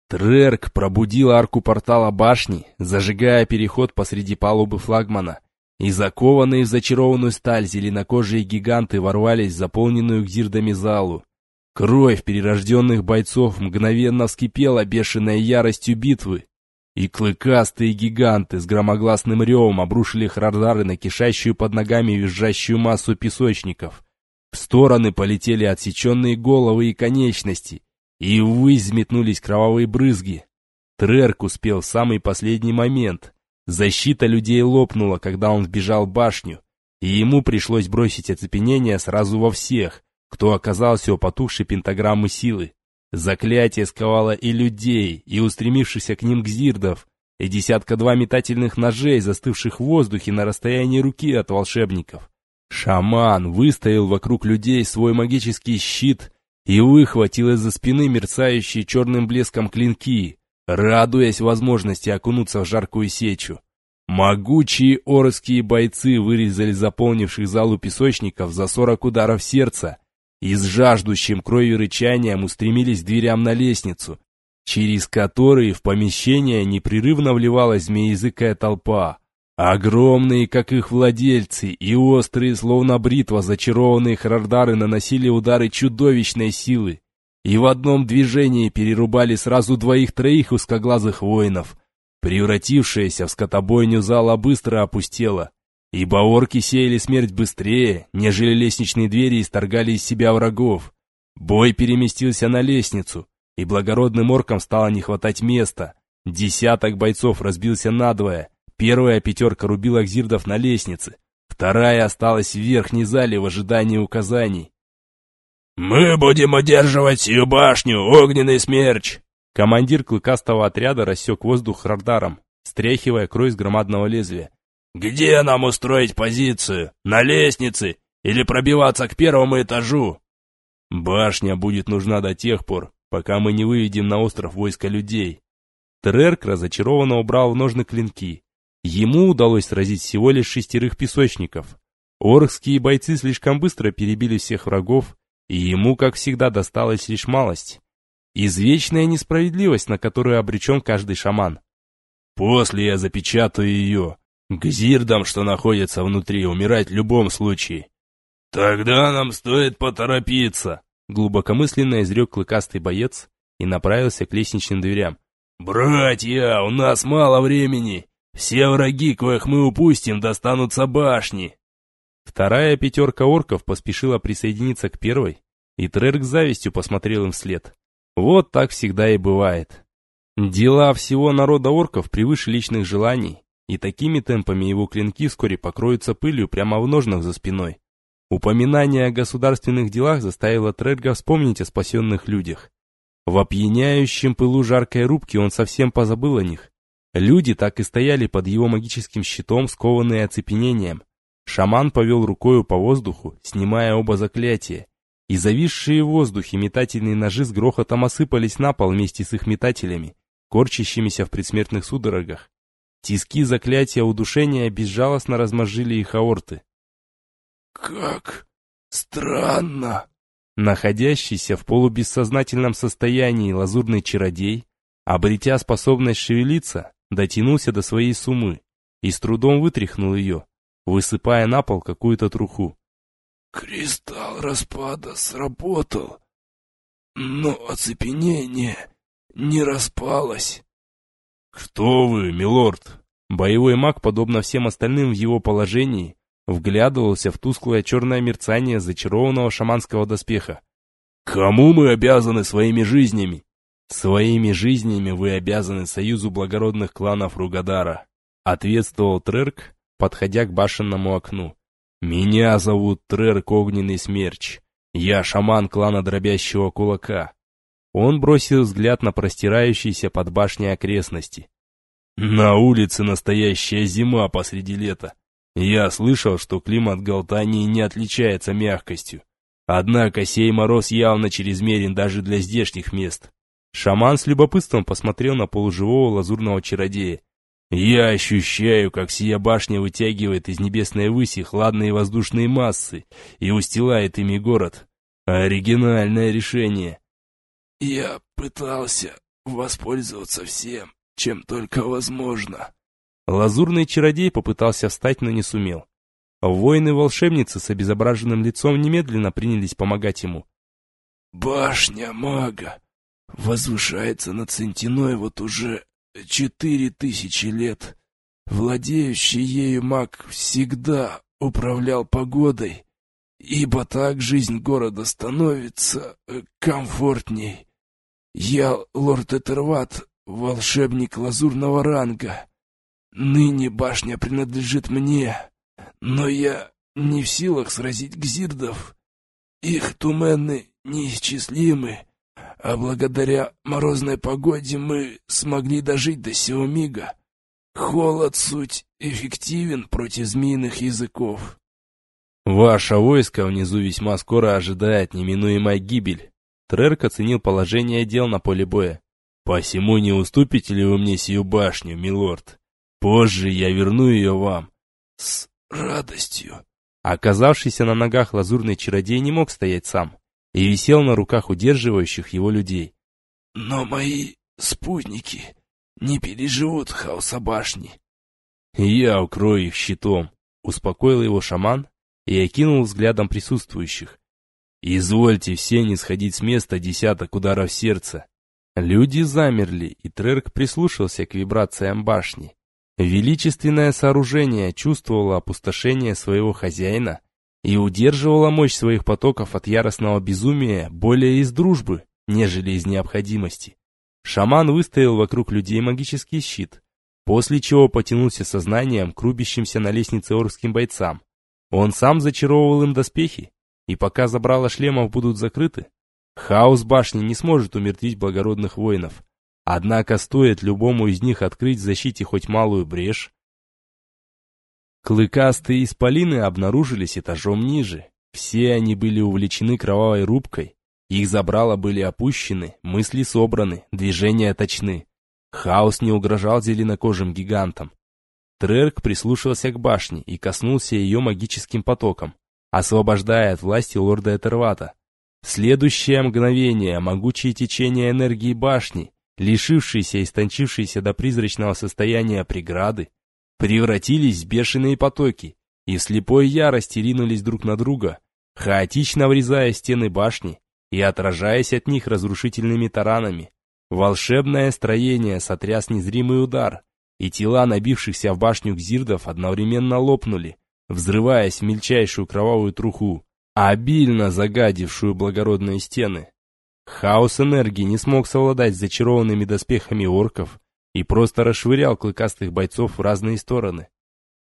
Трерк пробудил арку портала башни, зажигая переход посреди палубы флагмана, и закованные в зачарованную сталь зеленокожие гиганты ворвались в заполненную гзирдами залу. Кровь перерожденных бойцов мгновенно вскипела бешеной яростью битвы, и клыкастые гиганты с громогласным ревом обрушили храдары на кишащую под ногами визжащую массу песочников. В стороны полетели отсеченные головы и конечности, и ввысь взметнулись кровавые брызги. Трерк успел в самый последний момент. Защита людей лопнула, когда он вбежал в башню, и ему пришлось бросить оцепенение сразу во всех, кто оказался у потухшей пентаграммы силы. Заклятие сковало и людей, и устремившихся к ним гзирдов, и десятка-два метательных ножей, застывших в воздухе на расстоянии руки от волшебников. Шаман выставил вокруг людей свой магический щит и выхватил из-за спины мерцающие черным блеском клинки, радуясь возможности окунуться в жаркую сечу. Могучие орские бойцы вырезали заполнивших залу песочников за сорок ударов сердца и с жаждущим кровью рычанием устремились к дверям на лестницу, через которые в помещение непрерывно вливалась змеязыкая толпа, Огромные, как их владельцы, и острые, словно бритва, зачарованные хрардары наносили удары чудовищной силы. И в одном движении перерубали сразу двоих-троих узкоглазых воинов. Превратившаяся в скотобойню зала быстро опустела, ибо орки сеяли смерть быстрее, нежели лестничные двери исторгали из себя врагов. Бой переместился на лестницу, и благородным оркам стало не хватать места. Десяток бойцов разбился надвое, Первая пятерка рубила гзирдов на лестнице, вторая осталась в верхней зале в ожидании указаний. «Мы будем удерживать сию башню, огненный смерч!» Командир клыкастого отряда рассек воздух радаром, стряхивая кровь с громадного лезвия. «Где нам устроить позицию? На лестнице? Или пробиваться к первому этажу?» «Башня будет нужна до тех пор, пока мы не выведем на остров войска людей». Трерк разочарованно убрал в ножны клинки, Ему удалось сразить всего лишь шестерых песочников. Оркские бойцы слишком быстро перебили всех врагов, и ему, как всегда, досталась лишь малость. Извечная несправедливость, на которую обречен каждый шаман. «После я запечатаю ее. К зирдам, что находятся внутри, умирать в любом случае». «Тогда нам стоит поторопиться», — глубокомысленно изрек клыкастый боец и направился к лестничным дверям. «Братья, у нас мало времени. Все враги, коих мы упустим, достанутся башни. Вторая пятерка орков поспешила присоединиться к первой, и Трерк с завистью посмотрел им вслед. Вот так всегда и бывает. Дела всего народа орков превыше личных желаний, и такими темпами его клинки вскоре покроются пылью прямо в ножнах за спиной. Упоминание о государственных делах заставило Трерга вспомнить о спасенных людях. В опьяняющем пылу жаркой рубки он совсем позабыл о них Люди так и стояли под его магическим щитом, скованные оцепенением. Шаман повел рукою по воздуху, снимая оба заклятия, и зависшие в воздухе метательные ножи с грохотом осыпались на пол вместе с их метателями, корчащимися в предсмертных судорогах. Тиски заклятия удушения безжалостно размозжили их аорты. «Как странно!» Находящийся в полубессознательном состоянии лазурный чародей, обретя способность шевелиться, дотянулся до своей сумы и с трудом вытряхнул ее, высыпая на пол какую-то труху. Кристалл распада сработал, но оцепенение не распалось. Кто вы, милорд? Боевой маг, подобно всем остальным в его положении, вглядывался в тусклое черное мерцание зачарованного шаманского доспеха. «Кому мы обязаны своими жизнями?» «Своими жизнями вы обязаны союзу благородных кланов Ругадара», ответствовал Трерк, подходя к башенному окну. «Меня зовут Трерк Огненный Смерч. Я шаман клана Дробящего Кулака». Он бросил взгляд на простирающиеся под башней окрестности. «На улице настоящая зима посреди лета. Я слышал, что климат Галтании не отличается мягкостью. Однако сей мороз явно чрезмерен даже для здешних мест. Шаман с любопытством посмотрел на полуживого лазурного чародея. «Я ощущаю, как сия башня вытягивает из небесной выси хладные воздушные массы и устилает ими город. Оригинальное решение». «Я пытался воспользоваться всем, чем только возможно». Лазурный чародей попытался встать, но не сумел. Воины-волшебницы с обезображенным лицом немедленно принялись помогать ему. «Башня мага! Возвышается над Сентиной вот уже четыре тысячи лет. Владеющий ею маг всегда управлял погодой, ибо так жизнь города становится э, комфортней. Я лорд Этерват, волшебник лазурного ранга. Ныне башня принадлежит мне, но я не в силах сразить гзирдов. Их тумены неисчислимы, а благодаря морозной погоде мы смогли дожить до сего мига. Холод суть эффективен против змеиных языков. Ваше войско внизу весьма скоро ожидает неминуемая гибель. Трерк оценил положение дел на поле боя. Посему не уступите ли вы мне сию башню, милорд? Позже я верну ее вам. С радостью. Оказавшийся на ногах лазурный чародей не мог стоять сам и висел на руках удерживающих его людей. «Но мои спутники не переживут хаоса башни». Я укрою их щитом, успокоил его шаман и окинул взглядом присутствующих. Извольте все не сходить с места десяток ударов сердца. Люди замерли, и Трерк прислушался к вибрациям башни. Величественное сооружение чувствовало опустошение своего хозяина и удерживало мощь своих потоков от яростного безумия более из дружбы, нежели из необходимости. Шаман выставил вокруг людей магический щит, после чего потянулся сознанием к рубящимся на лестнице орским бойцам. Он сам зачаровывал им доспехи, и пока забрала шлемов будут закрыты, хаос башни не сможет умертвить благородных воинов. Однако стоит любому из них открыть в защите хоть малую брешь. Клыкастые исполины обнаружились этажом ниже. Все они были увлечены кровавой рубкой, их забрала были опущены, мысли собраны, движения точны. Хаос не угрожал зеленокожим гигантам. Трерк прислушался к башне и коснулся ее магическим потоком, освобождая от власти лорда Этервата. В следующее мгновение могучие течения энергии башни, лишившиеся и истончившиеся до призрачного состояния преграды, превратились в бешеные потоки и в слепой ярости ринулись друг на друга, хаотично врезая стены башни, и отражаясь от них разрушительными таранами. Волшебное строение сотряс незримый удар, и тела набившихся в башню гзирдов одновременно лопнули, взрываясь в мельчайшую кровавую труху, обильно загадившую благородные стены. Хаос энергии не смог совладать с зачарованными доспехами орков и просто расшвырял клыкастых бойцов в разные стороны.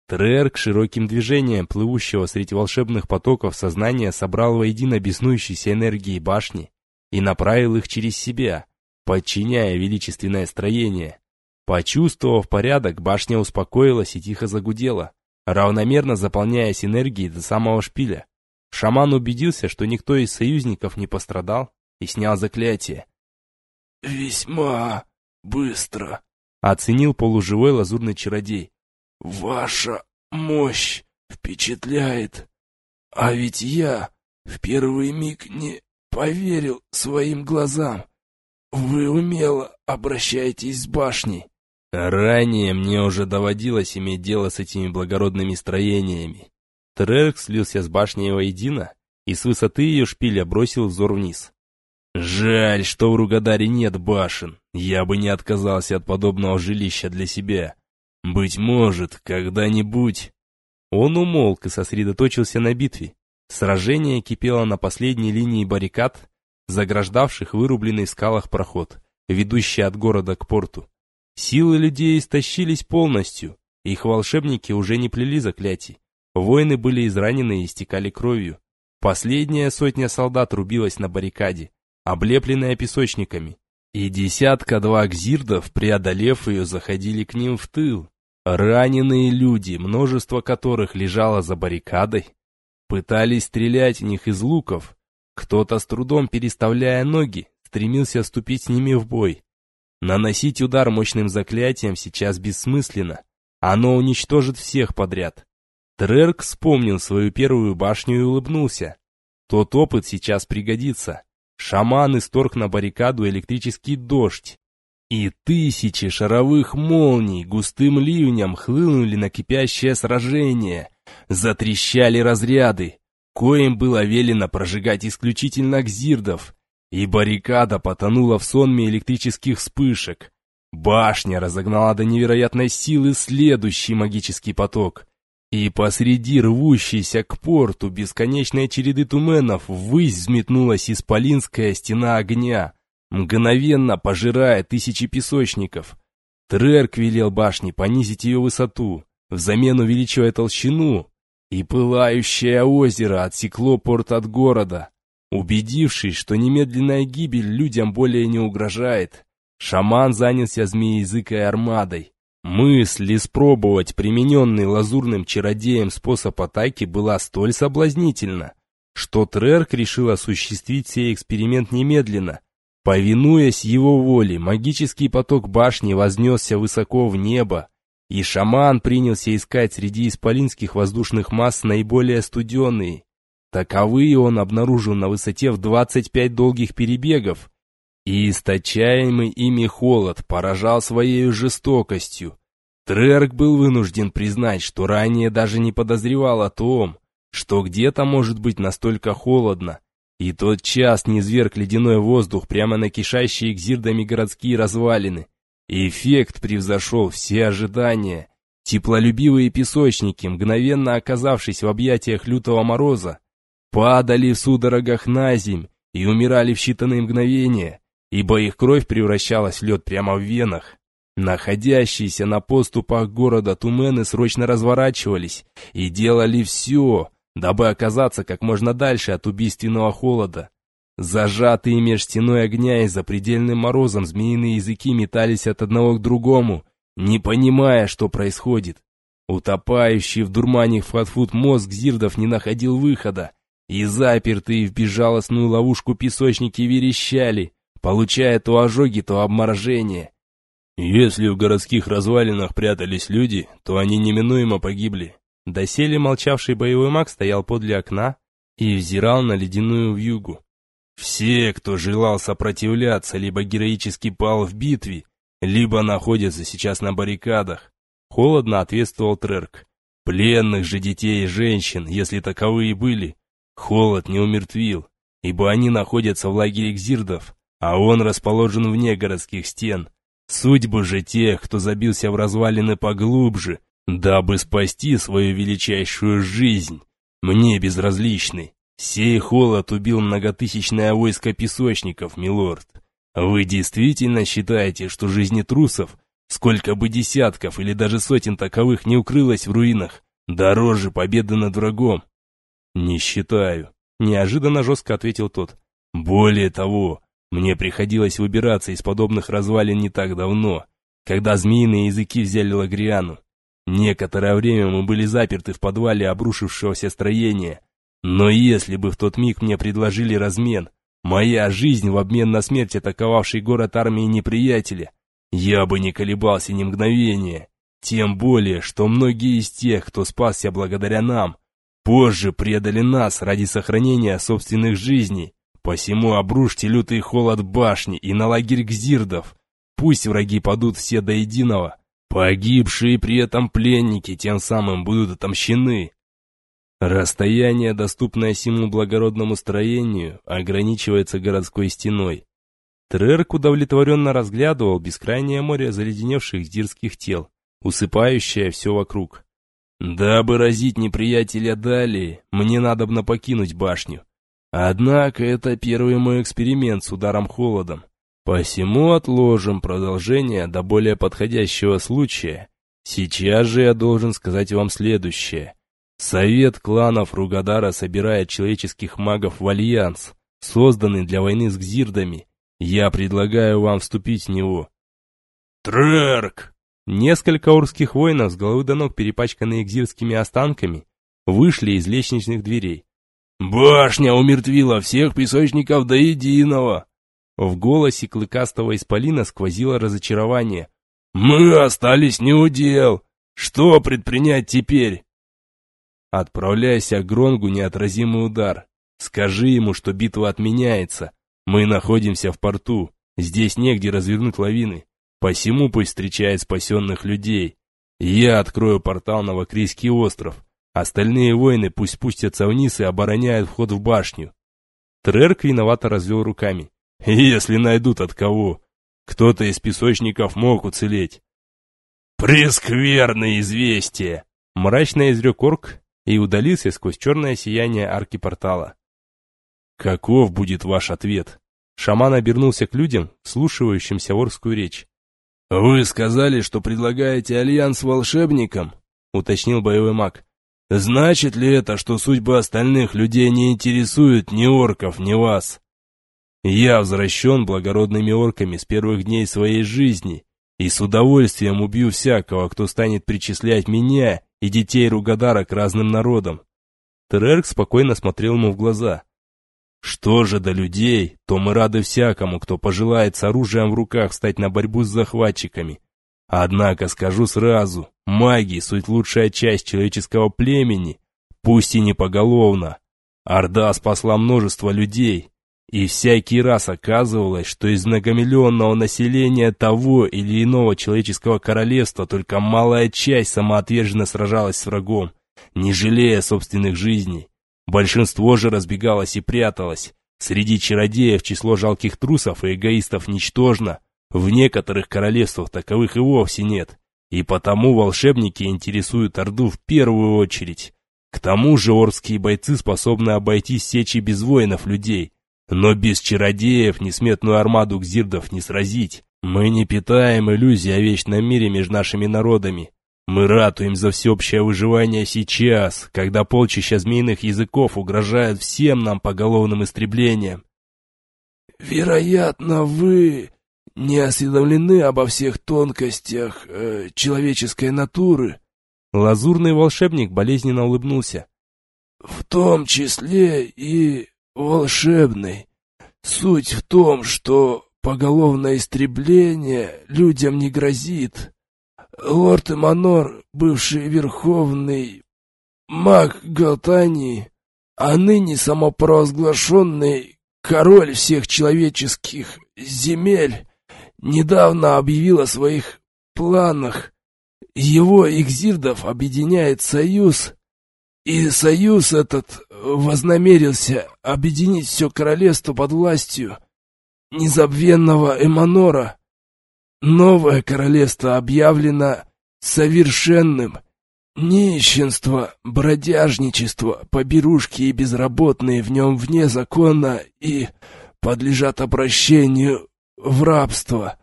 Трерк широким движением плывущего среди волшебных потоков сознания собрал воедино беснующиеся энергии башни и направил их через себя, подчиняя величественное строение. Почувствовав порядок, башня успокоилась и тихо загудела, равномерно заполняясь энергией до самого шпиля. Шаман убедился, что никто из союзников не пострадал, и снял заклятие. «Весьма быстро», — оценил полуживой лазурный чародей. Ваша мощь впечатляет. А ведь я в первый миг не поверил своим глазам. Вы умело обращаетесь с башней. Ранее мне уже доводилось иметь дело с этими благородными строениями. Трерк слился с башней воедино и с высоты ее шпиля бросил взор вниз. Жаль, что в Ругадаре нет башен. Я бы не отказался от подобного жилища для себя. Быть может, когда-нибудь... Он умолк и сосредоточился на битве. Сражение кипело на последней линии баррикад, заграждавших вырубленный в скалах проход, ведущий от города к порту. Силы людей истощились полностью, их волшебники уже не плели заклятий. Воины были изранены и истекали кровью. Последняя сотня солдат рубилась на баррикаде, облепленная песочниками. И десятка-два гзирдов, преодолев ее, заходили к ним в тыл, Раненые люди, множество которых лежало за баррикадой, пытались стрелять в них из луков. Кто-то с трудом переставляя ноги, стремился вступить с ними в бой. Наносить удар мощным заклятием сейчас бессмысленно. Оно уничтожит всех подряд. Трерк вспомнил свою первую башню и улыбнулся. Тот опыт сейчас пригодится. Шаман исторг на баррикаду электрический дождь. И тысячи шаровых молний густым ливнем хлынули на кипящее сражение. Затрещали разряды, коим было велено прожигать исключительно гзирдов, и баррикада потонула в сонме электрических вспышек. Башня разогнала до невероятной силы следующий магический поток. И посреди рвущейся к порту бесконечной череды туменов ввысь взметнулась исполинская стена огня — мгновенно пожирая тысячи песочников. Трерк велел башне понизить ее высоту, взамен увеличивая толщину, и пылающее озеро отсекло порт от города. Убедившись, что немедленная гибель людям более не угрожает, шаман занялся змеязыкой армадой. Мысль испробовать примененный лазурным чародеем способ атаки была столь соблазнительна, что Трерк решил осуществить сей эксперимент немедленно – Повинуясь его воле, магический поток башни вознесся высоко в небо, и шаман принялся искать среди исполинских воздушных масс наиболее студенные. Таковые он обнаружил на высоте в 25 долгих перебегов, и источаемый ими холод поражал своей жестокостью. Трерк был вынужден признать, что ранее даже не подозревал о том, что где-то может быть настолько холодно, и тот час не изверг ледяной воздух прямо на кишащие гзирдами городские развалины. Эффект превзошел все ожидания. Теплолюбивые песочники, мгновенно оказавшись в объятиях лютого мороза, падали в судорогах на земь и умирали в считанные мгновения, ибо их кровь превращалась в лед прямо в венах. Находящиеся на поступах города тумены срочно разворачивались и делали все, дабы оказаться как можно дальше от убийственного холода. Зажатые меж стеной огня и запредельным морозом змеиные языки метались от одного к другому, не понимая, что происходит. Утопающий в дурмане фатфуд мозг зирдов не находил выхода, и запертые в безжалостную ловушку песочники верещали, получая то ожоги, то обморожение. Если в городских развалинах прятались люди, то они неминуемо погибли. Доселе молчавший боевой маг стоял подле окна и взирал на ледяную вьюгу. Все, кто желал сопротивляться, либо героически пал в битве, либо находятся сейчас на баррикадах. Холодно ответствовал Трерк. Пленных же детей и женщин, если таковые были, холод не умертвил, ибо они находятся в лагере Гзирдов, а он расположен вне городских стен. Судьбы же тех, кто забился в развалины поглубже, дабы спасти свою величайшую жизнь, мне безразличны. Сей холод убил многотысячное войско песочников, милорд. Вы действительно считаете, что жизни трусов, сколько бы десятков или даже сотен таковых не укрылось в руинах, дороже победы над врагом? Не считаю, неожиданно жестко ответил тот. Более того, мне приходилось выбираться из подобных развалин не так давно, когда змеиные языки взяли Лагриану. Некоторое время мы были заперты в подвале обрушившегося строения, но если бы в тот миг мне предложили размен, моя жизнь в обмен на смерть атаковавшей город армии неприятеля, я бы не колебался ни мгновения. Тем более, что многие из тех, кто спасся благодаря нам, позже предали нас ради сохранения собственных жизней. Посему обрушьте лютый холод башни и на лагерь гзирдов. Пусть враги падут все до единого. Погибшие при этом пленники тем самым будут отомщены. Расстояние, доступное всему благородному строению, ограничивается городской стеной. Трерк удовлетворенно разглядывал бескрайнее море заледеневших дирских тел, усыпающее все вокруг. Дабы разить неприятеля далее, мне надобно покинуть башню. Однако это первый мой эксперимент с ударом холодом. Посему отложим продолжение до более подходящего случая. Сейчас же я должен сказать вам следующее. Совет кланов Ругадара собирает человеческих магов в альянс, созданный для войны с гзирдами. Я предлагаю вам вступить в него. Трерк! Несколько урских воинов с головы до ног, перепачканные гзирскими останками, вышли из лестничных дверей. «Башня умертвила всех песочников до единого!» В голосе клыкастого исполина сквозило разочарование. «Мы остались неудел! Что предпринять теперь?» Отправляйся к Гронгу неотразимый удар. Скажи ему, что битва отменяется. Мы находимся в порту. Здесь негде развернуть лавины. Посему пусть встречает спасенных людей. Я открою портал на Вакрийский остров. Остальные воины пусть спустятся вниз и обороняют вход в башню. Трерк виновато развел руками. Если найдут от кого. Кто-то из песочников мог уцелеть. «Прескверное известие!» Мрачно изрек орк и удалился сквозь черное сияние арки портала. «Каков будет ваш ответ?» Шаман обернулся к людям, слушающимся орскую речь. «Вы сказали, что предлагаете альянс волшебникам?» — уточнил боевой маг. «Значит ли это, что судьбы остальных людей не интересуют ни орков, ни вас?» «Я возвращен благородными орками с первых дней своей жизни и с удовольствием убью всякого, кто станет причислять меня и детей Ругадара к разным народам. Терерк спокойно смотрел ему в глаза. Что же до людей, то мы рады всякому, кто пожелает с оружием в руках стать на борьбу с захватчиками. Однако скажу сразу, маги – суть лучшая часть человеческого племени, пусть и не поголовно. Орда спасла множество людей, И всякий раз оказывалось, что из многомиллионного населения того или иного человеческого королевства только малая часть самоотверженно сражалась с врагом, не жалея собственных жизней. Большинство же разбегалось и пряталось. Среди чародеев число жалких трусов и эгоистов ничтожно. В некоторых королевствах таковых и вовсе нет. И потому волшебники интересуют Орду в первую очередь. К тому же орские бойцы способны обойтись сечи без воинов людей, но без чародеев несметную армаду гзирдов не сразить. Мы не питаем иллюзий о вечном мире между нашими народами. Мы ратуем за всеобщее выживание сейчас, когда полчища змеиных языков угрожают всем нам поголовным истреблением. «Вероятно, вы не осведомлены обо всех тонкостях э, человеческой натуры». Лазурный волшебник болезненно улыбнулся. «В том числе и волшебный. Суть в том, что поголовное истребление людям не грозит. Лорд Эманор, бывший верховный маг Галтании, а ныне самопровозглашенный король всех человеческих земель, недавно объявил о своих планах. Его экзирдов объединяет союз, и союз этот вознамерился объединить все королевство под властью незабвенного Эманора. Новое королевство объявлено совершенным. Нищенство, бродяжничество, поберушки и безработные в нем вне закона и подлежат обращению в рабство.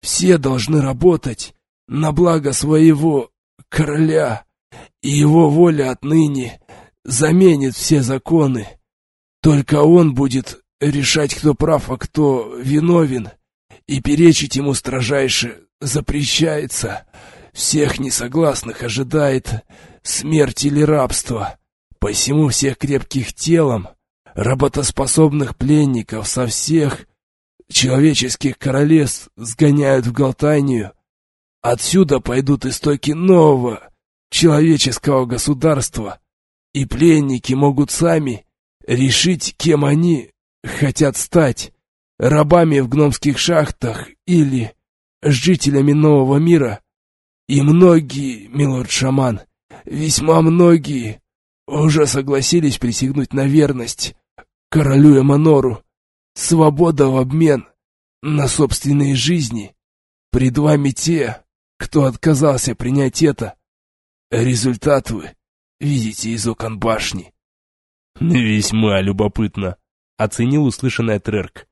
Все должны работать на благо своего короля, и его воля отныне заменит все законы. Только он будет решать, кто прав, а кто виновен, и перечить ему строжайше запрещается. Всех несогласных ожидает смерть или рабство. Посему всех крепких телом, работоспособных пленников со всех человеческих королевств сгоняют в Галтанию. Отсюда пойдут истоки нового человеческого государства, и пленники могут сами решить, кем они хотят стать, рабами в гномских шахтах или жителями нового мира. И многие, милорд-шаман, весьма многие, уже согласились присягнуть на верность королю Эманору. Свобода в обмен на собственные жизни. Пред вами те, кто отказался принять это. Результат вы видите из окон башни. Весьма любопытно, оценил услышанное Трерк.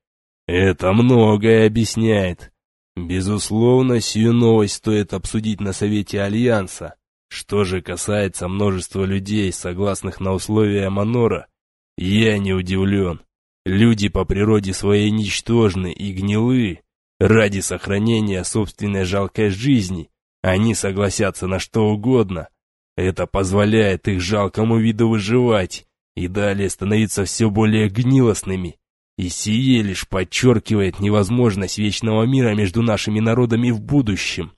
Это многое объясняет. Безусловно, сию новость стоит обсудить на Совете Альянса. Что же касается множества людей, согласных на условия Манора, я не удивлен. Люди по природе своей ничтожны и гнилы. Ради сохранения собственной жалкой жизни они согласятся на что угодно. Это позволяет их жалкому виду выживать и далее становиться все более гнилостными. И сие лишь подчеркивает невозможность вечного мира между нашими народами в будущем.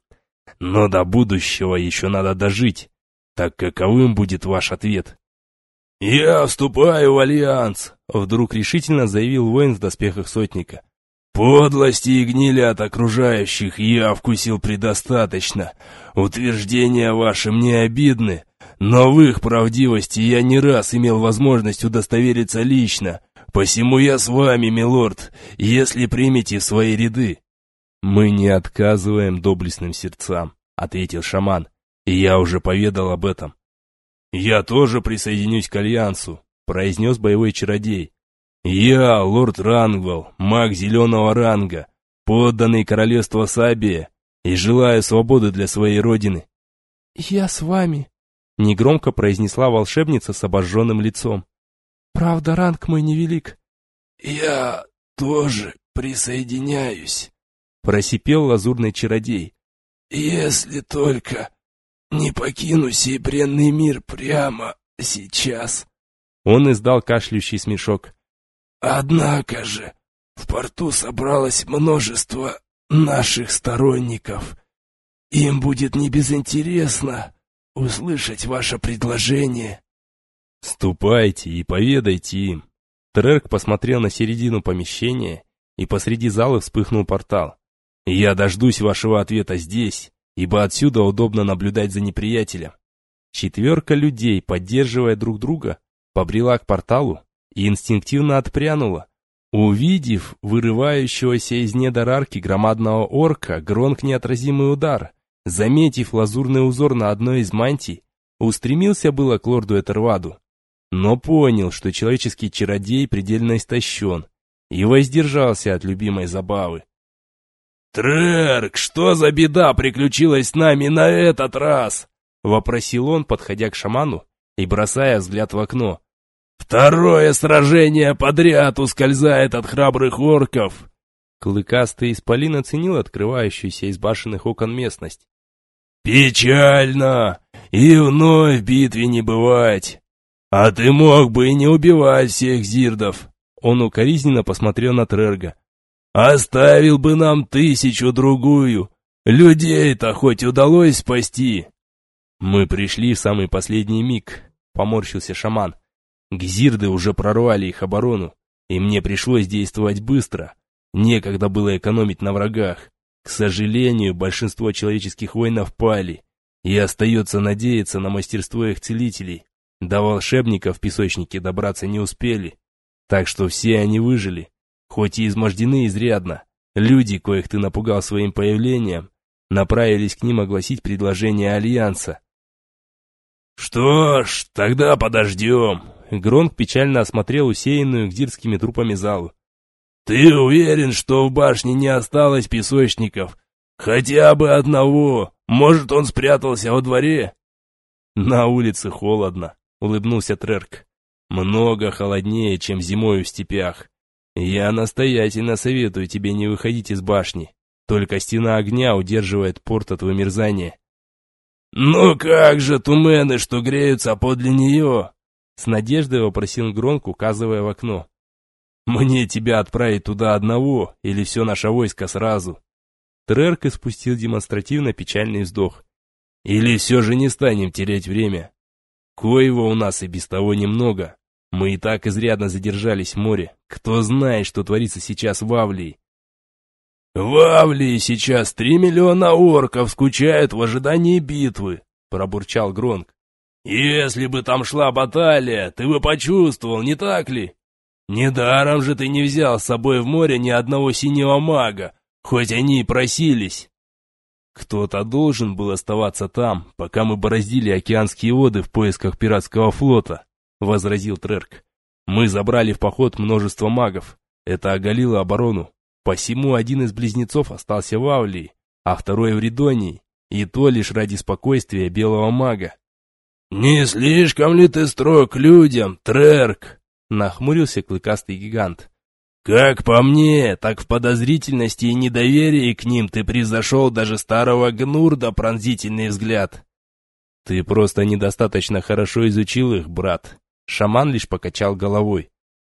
Но до будущего еще надо дожить. Так каковым будет ваш ответ? «Я вступаю в альянс», — вдруг решительно заявил воин в доспехах сотника. «Подлости и гнили от окружающих я вкусил предостаточно. Утверждения ваши мне обидны, но в их правдивости я не раз имел возможность удостовериться лично. Посему я с вами, милорд, если примете свои ряды». «Мы не отказываем доблестным сердцам», — ответил шаман, — «и я уже поведал об этом». «Я тоже присоединюсь к Альянсу», — произнес боевой чародей. «Я, лорд Рангвелл, маг зеленого ранга, подданный королевства Сабия, и желаю свободы для своей родины». «Я с вами», — негромко произнесла волшебница с обожженным лицом. «Правда, ранг мой невелик». «Я тоже присоединяюсь», — просипел лазурный чародей. «Если только не покину сей бренный мир прямо сейчас». Он издал кашляющий смешок. Однако же, в порту собралось множество наших сторонников. Им будет небезынтересно услышать ваше предложение. Ступайте и поведайте им. Трерк посмотрел на середину помещения, и посреди зала вспыхнул портал. «Я дождусь вашего ответа здесь, ибо отсюда удобно наблюдать за неприятелем». Четверка людей, поддерживая друг друга, побрела к порталу и инстинктивно отпрянула. Увидев вырывающегося из недр арки громадного орка, гронк неотразимый удар, заметив лазурный узор на одной из мантий, устремился было к лорду Этерваду, но понял, что человеческий чародей предельно истощен, и воздержался от любимой забавы. «Трерк, что за беда приключилась с нами на этот раз?» — вопросил он, подходя к шаману и бросая взгляд в окно. «Второе сражение подряд ускользает от храбрых орков!» Клыкастый исполин оценил открывающуюся из башенных окон местность. «Печально! И вновь в битве не бывать! «А ты мог бы и не убивать всех зирдов!» Он укоризненно посмотрел на Трерга. «Оставил бы нам тысячу-другую! Людей-то хоть удалось спасти!» «Мы пришли в самый последний миг», — поморщился шаман. «Гзирды уже прорвали их оборону, и мне пришлось действовать быстро. Некогда было экономить на врагах. К сожалению, большинство человеческих воинов пали, и остается надеяться на мастерство их целителей. До волшебников в песочнике добраться не успели, так что все они выжили, хоть и измождены изрядно. Люди, коих ты напугал своим появлением, направились к ним огласить предложение Альянса. «Что ж, тогда подождем», — Гронк печально осмотрел усеянную гдирскими трупами залу. «Ты уверен, что в башне не осталось песочников? Хотя бы одного. Может, он спрятался во дворе?» «На улице холодно», улыбнулся Трерк. Много холоднее, чем зимой в степях. Я настоятельно советую тебе не выходить из башни. Только стена огня удерживает порт от вымерзания. «Ну как же тумены, что греются подле нее?» С надеждой вопросил Гронк, указывая в окно. «Мне тебя отправить туда одного, или все наше войско сразу?» Трерк испустил демонстративно печальный вздох. «Или все же не станем терять время? Коего у нас и без того немного. Мы и так изрядно задержались в море. Кто знает, что творится сейчас в Авлии. «В Авлии сейчас три миллиона орков скучают в ожидании битвы», — пробурчал Гронк. «Если бы там шла баталия, ты бы почувствовал, не так ли? Недаром же ты не взял с собой в море ни одного синего мага, хоть они и просились». Кто-то должен был оставаться там, пока мы бороздили океанские воды в поисках пиратского флота, возразил Трерк. Мы забрали в поход множество магов. Это оголило оборону. Посему один из близнецов остался в Авлии, а второй в Ридонии, и то лишь ради спокойствия белого мага. «Не слишком ли ты строг людям, Трерк?» нахмурился клыкастый гигант. «Как по мне, так в подозрительности и недоверии к ним ты превзошел даже старого Гнурда пронзительный взгляд». «Ты просто недостаточно хорошо изучил их, брат». Шаман лишь покачал головой.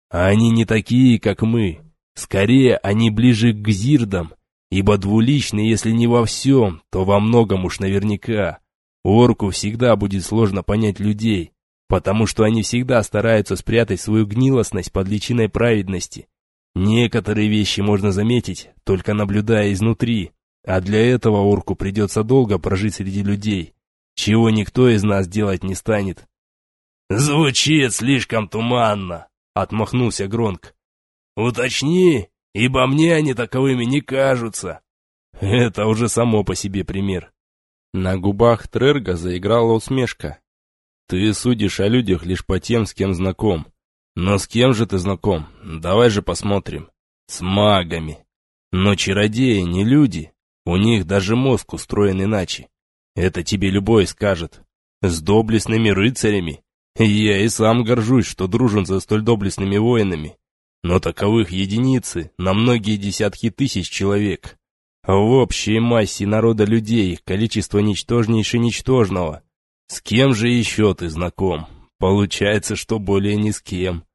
«Они не такие, как мы. Скорее, они ближе к гзирдам, ибо двуличны, если не во всем, то во многом уж наверняка. Орку всегда будет сложно понять людей, потому что они всегда стараются спрятать свою гнилостность под личиной праведности» Некоторые вещи можно заметить, только наблюдая изнутри, а для этого орку придется долго прожить среди людей, чего никто из нас делать не станет. «Звучит слишком туманно», — отмахнулся Гронк. «Уточни, ибо мне они таковыми не кажутся». Это уже само по себе пример. На губах Трерга заиграла усмешка. «Ты судишь о людях лишь по тем, с кем знаком. Но с кем же ты знаком? Давай же посмотрим. С магами. Но чародеи не люди. У них даже мозг устроен иначе. Это тебе любой скажет. С доблестными рыцарями. Я и сам горжусь, что дружен за столь доблестными воинами. Но таковых единицы на многие десятки тысяч человек. В общей массе народа людей количество ничтожнейше ничтожного. С кем же еще ты знаком? Получается, что более ни с кем.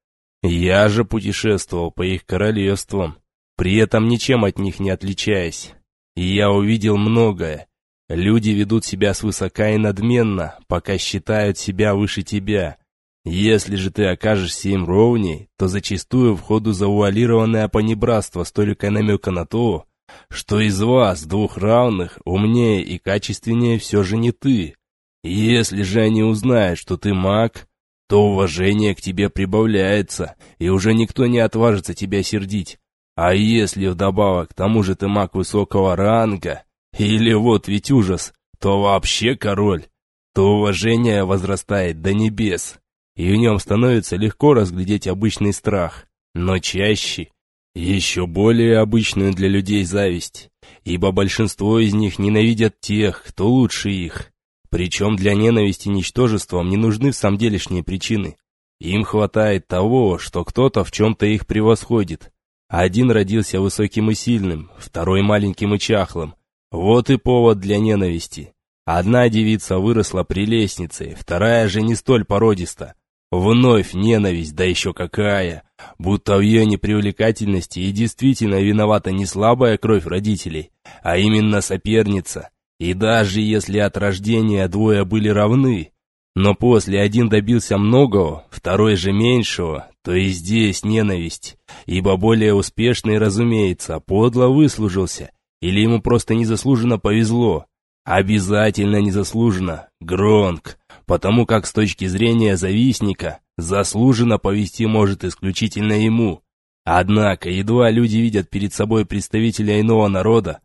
Я же путешествовал по их королевствам, при этом ничем от них не отличаясь. Я увидел многое. Люди ведут себя свысока и надменно, пока считают себя выше тебя. Если же ты окажешься им ровней, то зачастую в ходу завуалированное понебратство с толикой намека на то, что из вас, двух равных, умнее и качественнее все же не ты. Если же они узнают, что ты маг, то уважение к тебе прибавляется, и уже никто не отважится тебя сердить. А если вдобавок к тому же ты маг высокого ранга, или вот ведь ужас, то вообще король, то уважение возрастает до небес, и в нем становится легко разглядеть обычный страх, но чаще еще более обычную для людей зависть, ибо большинство из них ненавидят тех, кто лучше их. Причем для ненависти ничтожеством не нужны самделишние причины. Им хватает того, что кто-то в чем-то их превосходит. Один родился высоким и сильным, второй маленьким и чахлым. Вот и повод для ненависти. Одна девица выросла прелестницей, вторая же не столь породиста. Вновь ненависть, да еще какая! Будто в ее непривлекательности и действительно виновата не слабая кровь родителей, а именно соперница. И даже если от рождения двое были равны, но после один добился многого, второй же меньшего, то и здесь ненависть, ибо более успешный, разумеется, подло выслужился, или ему просто незаслуженно повезло. Обязательно незаслуженно, Гронк, потому как с точки зрения завистника, заслуженно повести может исключительно ему. Однако, едва люди видят перед собой представителя иного народа,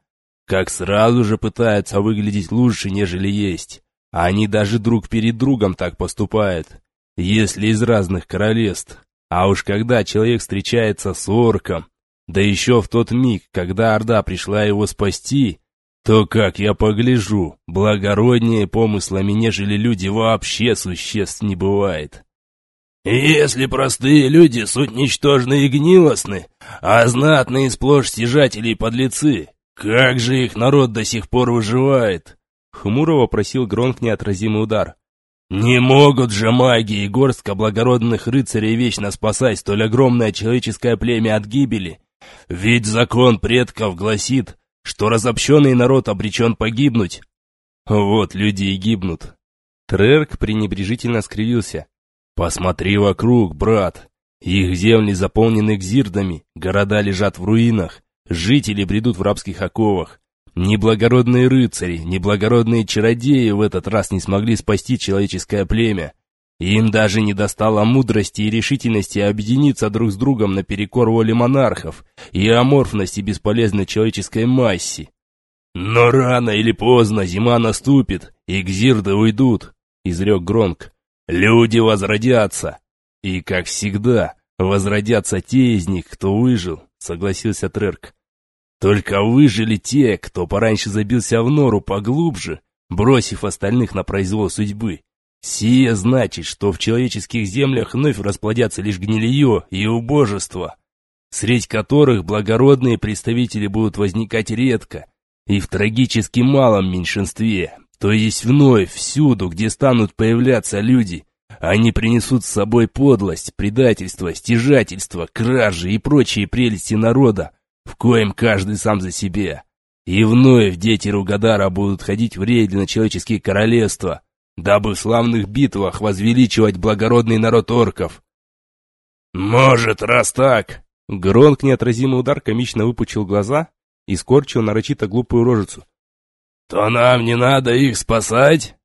как сразу же пытаются выглядеть лучше, нежели есть. Они даже друг перед другом так поступают, если из разных королевств. А уж когда человек встречается с орком, да еще в тот миг, когда Орда пришла его спасти, то, как я погляжу, благороднее помыслами, нежели люди вообще существ не бывает. Если простые люди суть ничтожны и гнилостны, а знатные сплошь стяжатели и подлецы, «Как же их народ до сих пор выживает?» Хмуро вопросил Гронк неотразимый удар. «Не могут же маги и горстка благородных рыцарей вечно спасать столь огромное человеческое племя от гибели. Ведь закон предков гласит, что разобщенный народ обречен погибнуть. Вот люди и гибнут». Трерк пренебрежительно скривился. «Посмотри вокруг, брат. Их земли заполнены гзирдами, города лежат в руинах, Жители бредут в рабских оковах. Неблагородные рыцари, неблагородные чародеи в этот раз не смогли спасти человеческое племя. Им даже не достало мудрости и решительности объединиться друг с другом наперекор воле монархов и аморфности бесполезной человеческой массе. «Но рано или поздно зима наступит, и гзирды уйдут», — изрек Гронк. «Люди возродятся. И, как всегда, возродятся те из них, кто выжил согласился Трерк. Только выжили те, кто пораньше забился в нору поглубже, бросив остальных на произвол судьбы. Сие значит, что в человеческих землях вновь расплодятся лишь гнилье и убожество, среди которых благородные представители будут возникать редко и в трагически малом меньшинстве, то есть вновь всюду, где станут появляться люди – они принесут с собой подлость, предательство, стяжательство, кражи и прочие прелести народа, в коем каждый сам за себя. И вновь дети Ругадара будут ходить в рейды на человеческие королевства, дабы в славных битвах возвеличивать благородный народ орков. «Может, раз так...» Гронк неотразимый удар комично выпучил глаза и скорчил нарочито глупую рожицу. «То нам не надо их спасать?»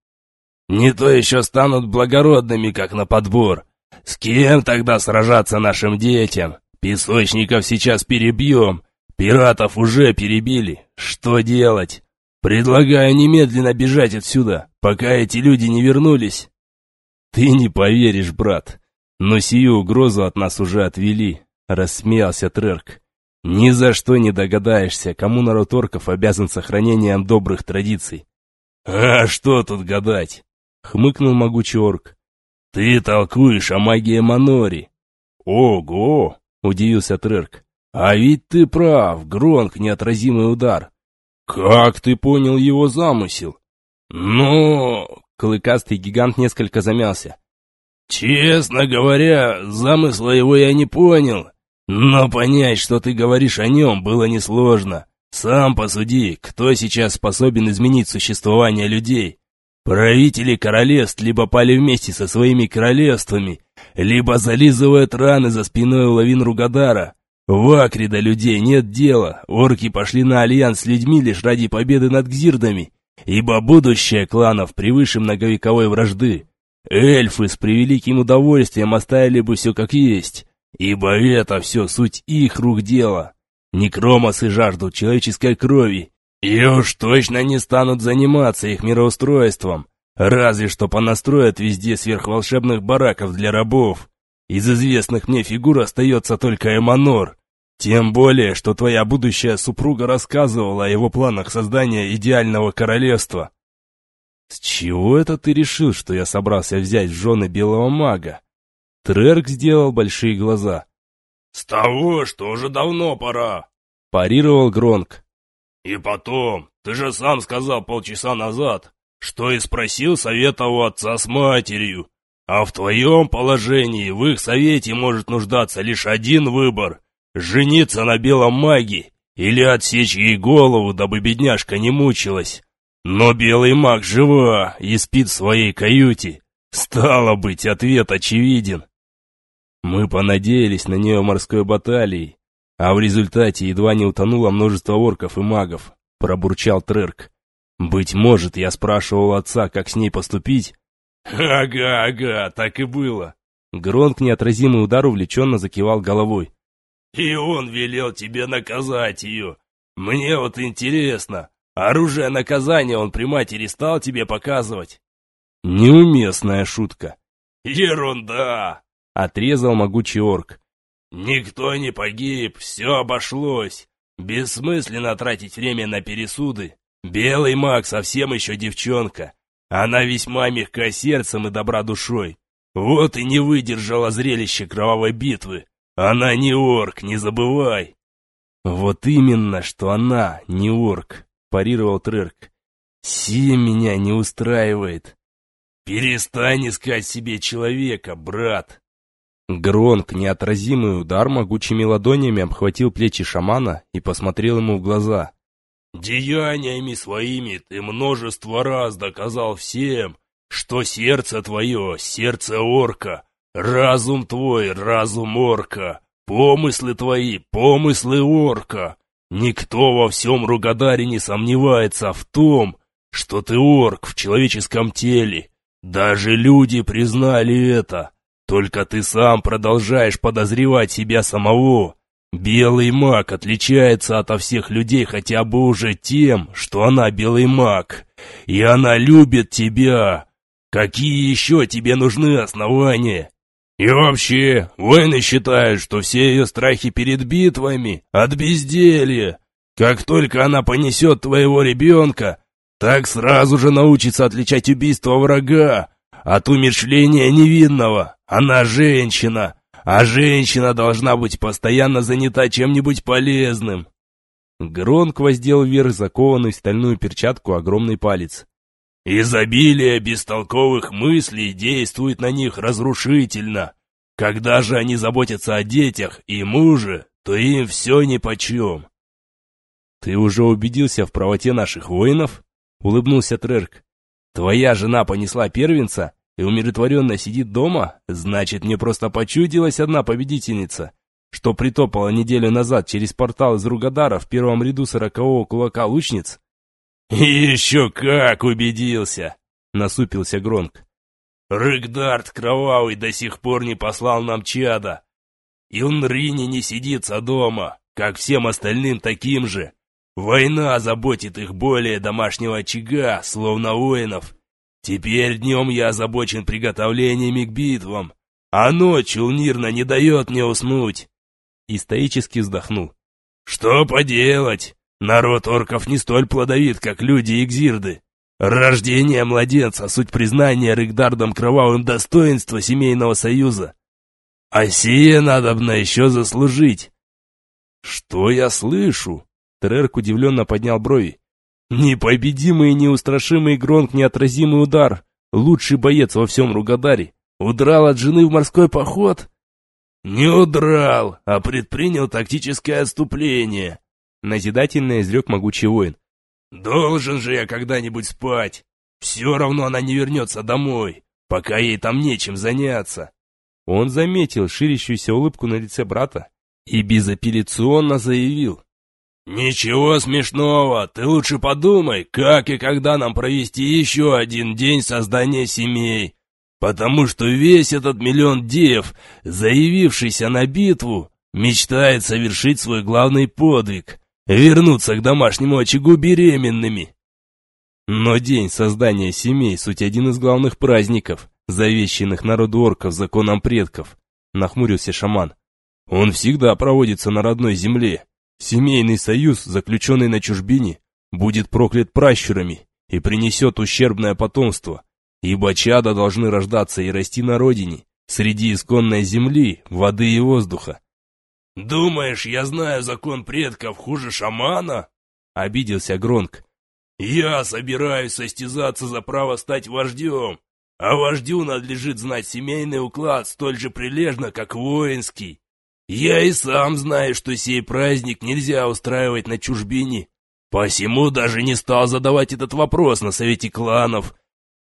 Не то еще станут благородными, как на подбор. С кем тогда сражаться нашим детям? Песочников сейчас перебьем. Пиратов уже перебили. Что делать? Предлагаю немедленно бежать отсюда, пока эти люди не вернулись. Ты не поверишь, брат, но сию угрозу от нас уже отвели, рассмеялся Трерк. Ни за что не догадаешься, кому народ орков обязан сохранением добрых традиций. А что тут гадать? хмыкнул могучий орк. «Ты толкуешь о магии Манори!» «Ого!» — удивился Трерк. «А ведь ты прав, Гронк — неотразимый удар!» «Как ты понял его замысел?» «Ну...» — клыкастый гигант несколько замялся. «Честно говоря, замысла его я не понял, но понять, что ты говоришь о нем, было несложно. Сам посуди, кто сейчас способен изменить существование людей. Правители королевств либо пали вместе со своими королевствами, либо зализывают раны за спиной лавин Ругадара. В Акре до людей нет дела, орки пошли на альянс с людьми лишь ради победы над гзирдами, ибо будущее кланов превыше многовековой вражды. Эльфы с превеликим удовольствием оставили бы все как есть, ибо это все суть их рук дела. Некромосы жаждут человеческой крови, и уж точно не станут заниматься их мироустройством, разве что понастроят везде сверхволшебных бараков для рабов. Из известных мне фигур остается только Эманор. Тем более, что твоя будущая супруга рассказывала о его планах создания идеального королевства. С чего это ты решил, что я собрался взять в жены белого мага? Трерк сделал большие глаза. «С того, что уже давно пора», — парировал Гронк. «И потом, ты же сам сказал полчаса назад, что и спросил совета у отца с матерью. А в твоем положении в их совете может нуждаться лишь один выбор — жениться на белом маге или отсечь ей голову, дабы бедняжка не мучилась. Но белый маг жива и спит в своей каюте. Стало быть, ответ очевиден. Мы понадеялись на нее морской баталией, а в результате едва не утонуло множество орков и магов, пробурчал Трерк. Быть может, я спрашивал отца, как с ней поступить? Ага, ага, так и было. Гронк неотразимый удар увлеченно закивал головой. И он велел тебе наказать ее. Мне вот интересно, оружие наказания он при матери стал тебе показывать? Неуместная шутка. Ерунда! Отрезал могучий орк. Никто не погиб, все обошлось. Бессмысленно тратить время на пересуды. Белый маг совсем еще девчонка. Она весьма мягка сердцем и добра душой. Вот и не выдержала зрелище кровавой битвы. Она не орк, не забывай. Вот именно, что она не орк, парировал Трерк. Си меня не устраивает. Перестань искать себе человека, брат. Гронк, неотразимый удар могучими ладонями обхватил плечи шамана и посмотрел ему в глаза. «Деяниями своими ты множество раз доказал всем, что сердце твое — сердце орка, разум твой — разум орка, помыслы твои — помыслы орка. Никто во всем Ругадаре не сомневается в том, что ты орк в человеческом теле. Даже люди признали это». Только ты сам продолжаешь подозревать себя самого. Белый маг отличается ото всех людей хотя бы уже тем, что она белый маг. И она любит тебя. Какие еще тебе нужны основания? И вообще, воины считают, что все ее страхи перед битвами от безделья. Как только она понесет твоего ребенка, так сразу же научится отличать убийство врага от умершления невинного. Она женщина, а женщина должна быть постоянно занята чем-нибудь полезным. Гронк воздел вверх закованный в стальную перчатку огромный палец. Изобилие бестолковых мыслей действует на них разрушительно. Когда же они заботятся о детях и муже, то им все нипочем. «Ты уже убедился в правоте наших воинов?» — улыбнулся Трерк. «Твоя жена понесла первенца, и умиротворенно сидит дома, значит, мне просто почудилась одна победительница, что притопала неделю назад через портал из Ругадара в первом ряду сорокового кулака лучниц. Еще как убедился!» — насупился Гронк. «Рыгдард кровавый до сих пор не послал нам чада. Илнрини не сидится дома, как всем остальным таким же. Война заботит их более домашнего очага, словно воинов, Теперь днем я озабочен приготовлениями к битвам, а ночью Улнирна не дает мне уснуть. И стоически вздохнул. Что поделать? Народ орков не столь плодовит, как люди и гзирды. Рождение младенца — суть признания Рыгдардом кровавым достоинства семейного союза. А сие надобно еще заслужить. Что я слышу? Трерк удивленно поднял брови. Непобедимый и неустрашимый Гронк неотразимый удар. Лучший боец во всем Ругадаре. Удрал от жены в морской поход? Не удрал, а предпринял тактическое отступление. Назидательно изрек могучий воин. Должен же я когда-нибудь спать. Все равно она не вернется домой, пока ей там нечем заняться. Он заметил ширящуюся улыбку на лице брата и безапелляционно заявил. «Ничего смешного, ты лучше подумай, как и когда нам провести еще один день создания семей, потому что весь этот миллион дев, заявившийся на битву, мечтает совершить свой главный подвиг — вернуться к домашнему очагу беременными». Но день создания семей — суть один из главных праздников, завещанных народу орков законом предков, нахмурился шаман. Он всегда проводится на родной земле. Семейный союз, заключенный на чужбине, будет проклят пращурами и принесет ущербное потомство, ибо чада должны рождаться и расти на родине, среди исконной земли, воды и воздуха. «Думаешь, я знаю закон предков хуже шамана?» — обиделся Гронк. «Я собираюсь состязаться за право стать вождем, а вождю надлежит знать семейный уклад столь же прилежно, как воинский. Я и сам знаю, что сей праздник нельзя устраивать на чужбине. Посему даже не стал задавать этот вопрос на совете кланов,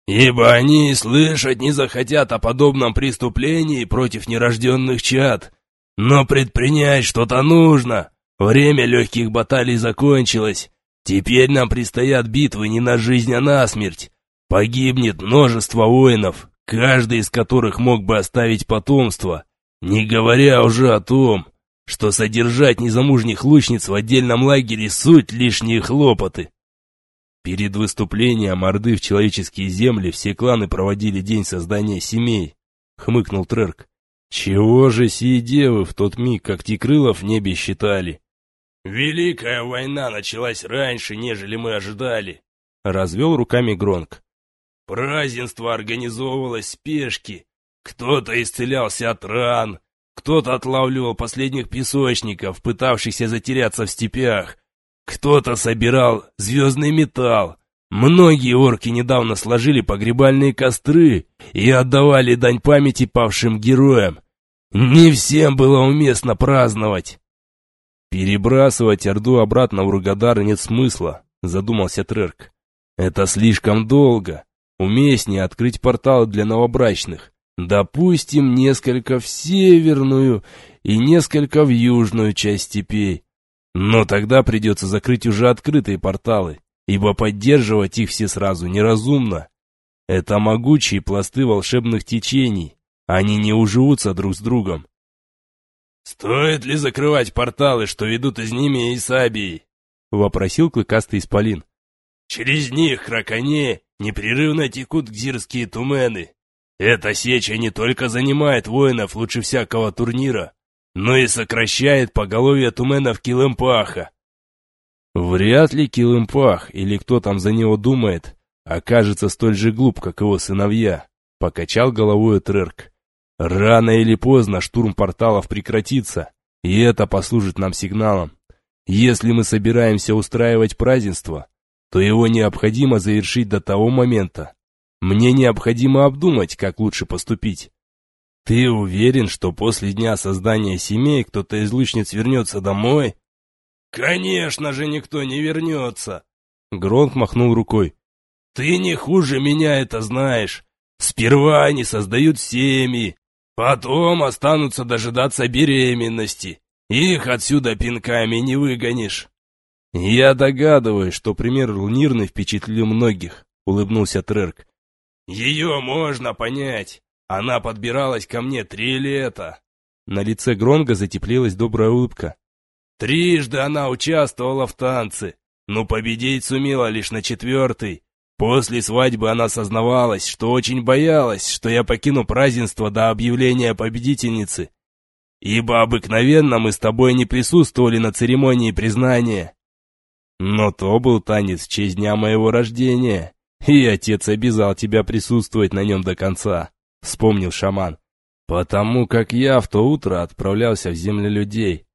ибо они слышать не захотят о подобном преступлении против нерожденных чад. Но предпринять что-то нужно. Время легких баталий закончилось. Теперь нам предстоят битвы не на жизнь, а на смерть. Погибнет множество воинов, каждый из которых мог бы оставить потомство. Не говоря уже о том, что содержать незамужних лучниц в отдельном лагере суть лишние хлопоты. Перед выступлением Орды в человеческие земли все кланы проводили день создания семей, хмыкнул Трерк. Чего же сии девы в тот миг, как Тикрылов в небе считали? Великая война началась раньше, нежели мы ожидали. Развел руками Гронк. Празднество организовывалось в спешке, кто-то исцелялся от ран, кто-то отлавливал последних песочников, пытавшихся затеряться в степях, кто-то собирал звездный металл. Многие орки недавно сложили погребальные костры и отдавали дань памяти павшим героям. Не всем было уместно праздновать. Перебрасывать Орду обратно в Ругадар нет смысла, задумался Трерк. Это слишком долго. Уместнее открыть порталы для новобрачных. Допустим, несколько в северную и несколько в южную часть степей. Но тогда придется закрыть уже открытые порталы, ибо поддерживать их все сразу неразумно. Это могучие пласты волшебных течений, они не уживутся друг с другом. «Стоит ли закрывать порталы, что ведут из ними и Сабии?» — вопросил клыкастый исполин. «Через них, раконе, непрерывно текут гзирские тумены. Эта сеча не только занимает воинов лучше всякого турнира, но и сокращает поголовье туменов Килымпаха. Вряд ли Килымпах, или кто там за него думает, окажется столь же глуп, как его сыновья, покачал головой Трерк. Рано или поздно штурм порталов прекратится, и это послужит нам сигналом. Если мы собираемся устраивать празднество, то его необходимо завершить до того момента, мне необходимо обдумать, как лучше поступить. Ты уверен, что после дня создания семей кто-то из лучниц вернется домой? Конечно же никто не вернется. Гронк махнул рукой. Ты не хуже меня это знаешь. Сперва они создают семьи, потом останутся дожидаться беременности. Их отсюда пинками не выгонишь. Я догадываюсь, что пример Лунирный впечатлил многих, улыбнулся Трерк. Ее можно понять. Она подбиралась ко мне три лета. На лице Гронга затеплилась добрая улыбка. Трижды она участвовала в танце, но победить сумела лишь на четвертый. После свадьбы она сознавалась, что очень боялась, что я покину празднество до объявления победительницы. Ибо обыкновенно мы с тобой не присутствовали на церемонии признания. Но то был танец в честь дня моего рождения. И отец обязал тебя присутствовать на нем до конца, вспомнил шаман. Потому как я в то утро отправлялся в землю людей.